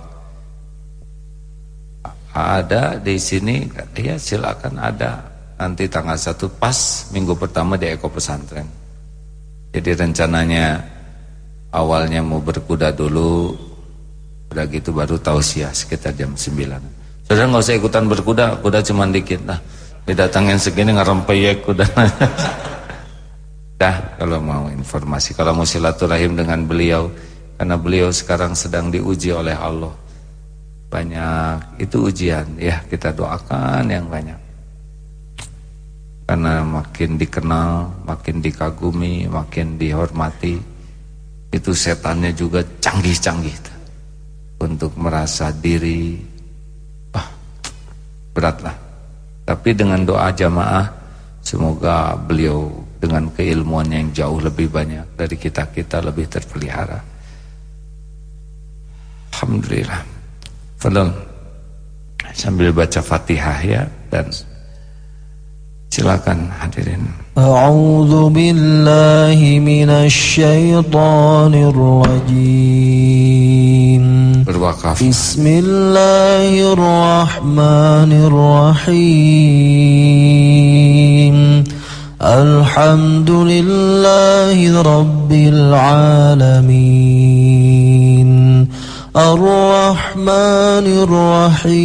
ada di sini ya silakan ada nanti tanggal satu pas minggu pertama di Eko Pesantren. Jadi rencananya awalnya mau berkuda dulu udah gitu baru tausiah sekitar jam 9 saudara nggak usah ikutan berkuda kuda cuma dikit lah. Didatangin segini ngerempeyek kuda. (laughs) Dah kalau mau informasi. Kalau mau silaturahim dengan beliau Karena beliau sekarang sedang diuji oleh Allah. Banyak Itu ujian ya kita doakan yang banyak Karena makin dikenal Makin dikagumi Makin dihormati Itu setannya juga canggih-canggih Untuk merasa diri Wah Beratlah Tapi dengan doa jamaah Semoga beliau dengan keilmuan yang jauh lebih banyak dari kita-kita lebih terpelihara. Alhamdulillah. Fadal. Sambil baca Fatihah ya dan silakan hadirin. A'udzu billahi minasy syaithanir rajim. Berwakaf. Bismillahirrahmanirrahim. الحمد لله رب العالمين الرحمن الرحيم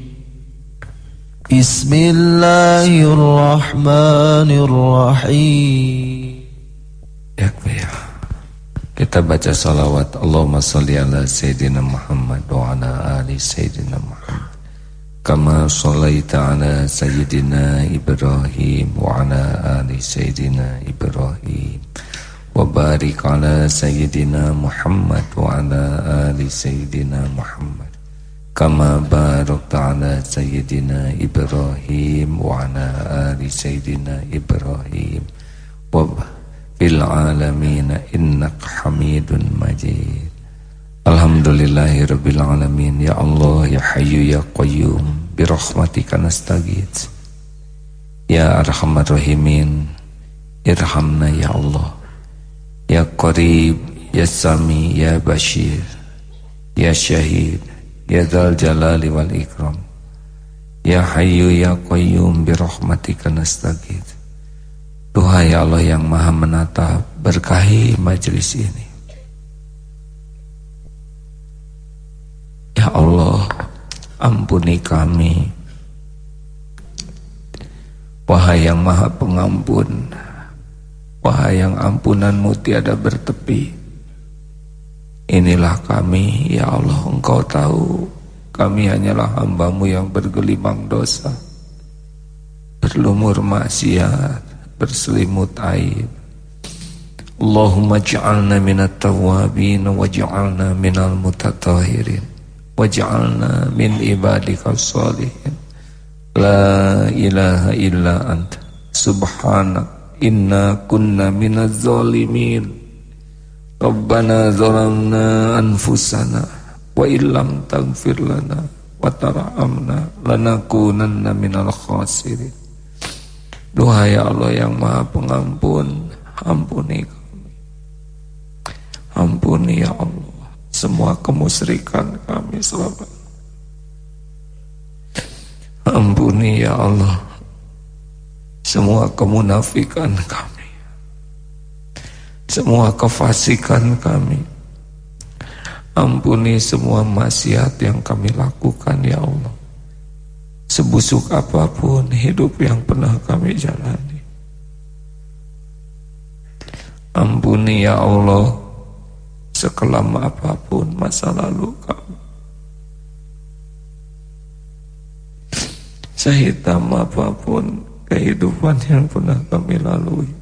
بسم الله الرحمن الرحيم ya kita baca salawat Allahumma salli ala Sayyidina Muhammad wa ala ali Sayyidina Muhammad كما صليت على سيدنا إبراهيم وعلى آل سيدنا إبراهيم وبارك على سيدنا محمد وعلى آل سيدنا محمد كما باركت على سيدنا إبراهيم وعلى آل سيدنا إبراهيم وفي العالمين إنك حميد مجيد. الحمد لله رب العالمين. يا الله يا حي يا قيوم برحمتك نستغيث. يا أرحم الراحمين. ارحمنا يا الله. يا قريب يا سامي يا بشير يا شهيد Ya Dal Jalali wal Ikram. Ya Hayyu, Ya Qayyum Birahmatika nastagid Tuhan Wahai Allah yang maha menata Berkahi majelis ini. Ya Allah Ampuni kami. Wahai yang maha pengampun Wahai yang ampunanmu tiada bertepi Inilah kami Ya Allah engkau tahu. Kami hanyalah hambamu yang bergelimang dosa. Berlumur maksiat Berselimut aib. Allahumma ja'alna minat tawabin Waj'alna minal mutatahirin Waj'alna min ibadika salihin. La ilaha illa anta Subhanak Inna kunna minaz zalimin Rabbana zalamna anfusana Wa illam tagfir lana Wa tara'amna Lanakunanna minal khasirin. Doa ya Allah yang maha pengampun Ampuni kami. Ampuni ya Allah Semua kemusrikan kami selama Ampuni ya Allah Semua kemunafikan kami Semua kefasikan kami. Ampuni semua maksiat yang kami lakukan ya Allah. Sebusuk apa pun hidup yang pernah kami jalani. Ampuni ya Allah Sekelam apa pun masa lalu kami. Sehitam apa pun kehidupan yang pernah kami lalui.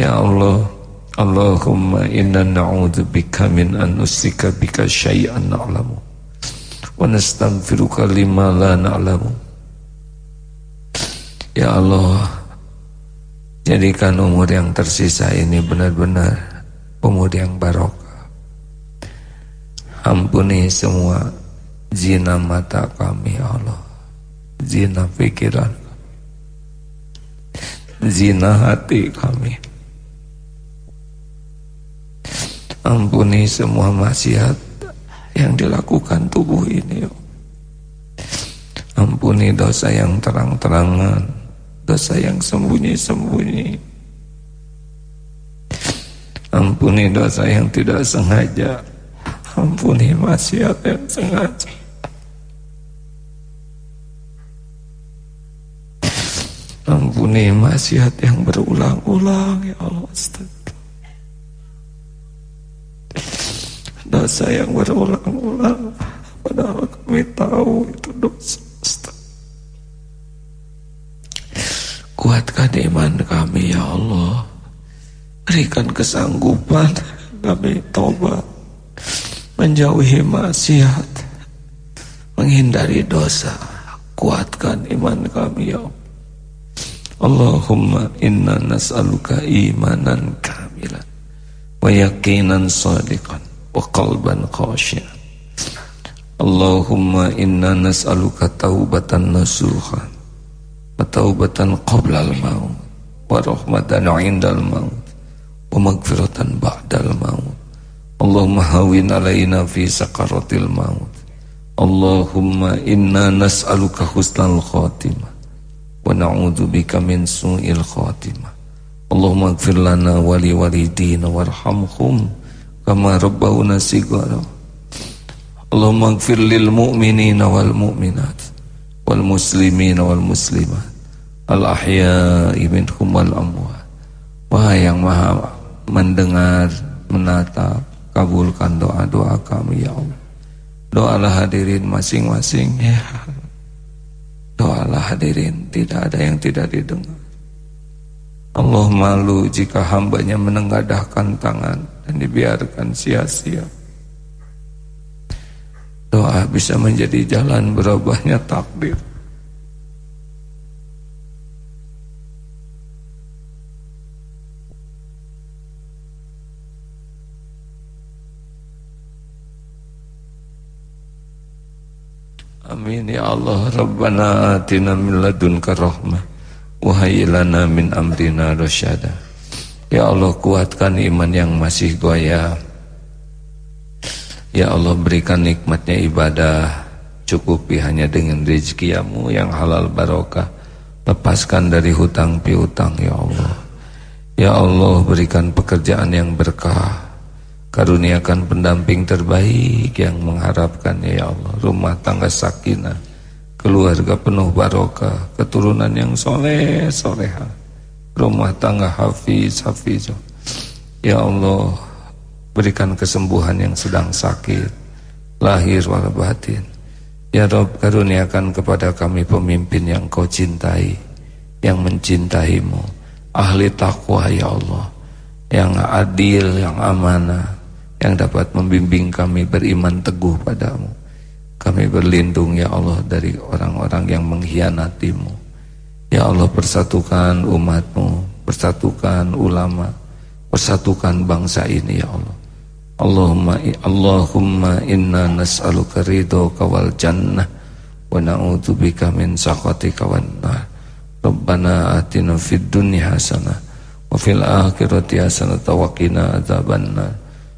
Ya Allah, Allahumma inna na'udzubika min an bika syai'an na'lamu wa nastaghfiruka lima la na'lamu. Ya Allah, jadikan umur yang tersisa ini benar-benar umur yang barokah. Ampuni semua Zina mata kami ya Allah Zina pikiran Zina hati kami Ampuni semua maksiat Yang dilakukan tubuh ini ya. Ampuni dosa yang terang-terangan Dosa yang sembunyi-sembunyi. Ampuni dosa yang tidak sengaja Ampuni maksiat yang sengaja. Ampuni maksiat yang berulang-ulang ya Allah astagfirullah. Dosa yang berulang-ulang. Padahal kami tahu itu dosa Kuatkan iman kami ya Allah. Berikan kesanggupan. Kami tobat. Menjauhi maksiat. Menghindari dosa. Kuatkan iman kami ya Allah. Allahumma inna nas'aluka imanan kamilan wa yaqinan sadiqan wa qalban khashian Allahumma inna nas'aluka taubatan nasuhan wa taubatan qabla al-maut wa rahmatan 'inda al-maut wa maghfiratan ba'da al-maut Allahumma hawin fi sakaratil maut Allahumma inna nas'aluka husnal khatimah wa na'udzu bika min su'il khatimah Allahumma ighfir lana wa li walidina warhamhum kama rabbawna sigara Allahumma ighfir lil mu'minina wal mu'minat wal muslimina wal muslimat al ahya'i minhum wal amwat Wahai yang maha mendengar, menatap, kabulkan doa-doa kami ya Allah. Doalah hadirin masing-masing ya. Doalah hadirin, tidak ada yang tidak didengar. Allah malu jika hambanya menengadahkan tangan dan dibiarkan sia-sia. Doa bisa menjadi jalan berubahnya takdir. Amin ya Allah Rabbana atina min ladunka rahmah Wahayilana min amrina rasyada Ya Allah kuatkan iman yang masih goyah. Ya Allah berikan nikmatnya ibadah. Cukupi hanya dengan rezekiamu yang halal barokah. Lepaskan dari hutang piutang ya Allah. Ya Allah berikan pekerjaan yang berkah. Karuniakan pendamping terbaik yang mengharapkan ya Allah. Rumah tangga sakinah Keluarga penuh barokah Keturunan yang soleh soleha. Rumah tangga hafiz hafiz. Ya Allah Berikan kesembuhan yang sedang sakit Lahir wala batin. Ya Rob karuniakan kepada kami pemimpin yang kau cintai Yang mencintaimu. Ahli takwa ya Allah Yang adil, yang amanah Yang dapat membimbing kami beriman teguh padamu Kami berlindung ya Allah dari orang-orang yang mengkhianatimu Ya Allah persatukan umatmu Persatukan ulama Persatukan bangsa ini ya Allah Allahumma Allahumma inna nas'aluka ridhoka wal jannah wa na'udzubika min sakhatika wan nar. Rabbana atina fid dunya hasanah wa fil akhirati hasanah wa qina.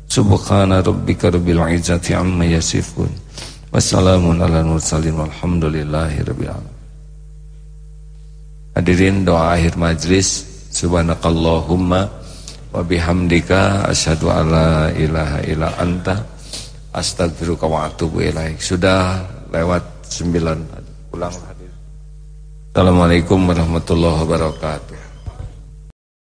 Subhana rabbika rabbil izzati amma yasifun. Wassalamun ala mursalin walhamdulillahi rabbil alamin. Hadirin doa akhir majlis subhanakallahumma wa bihamdika asyhadu alla ilaha illa anta astaghfiruka wa atubu ilaik. Sudah lewat 9 pulang hadir. Assalamualaikum warahmatullahi wabarakatuh.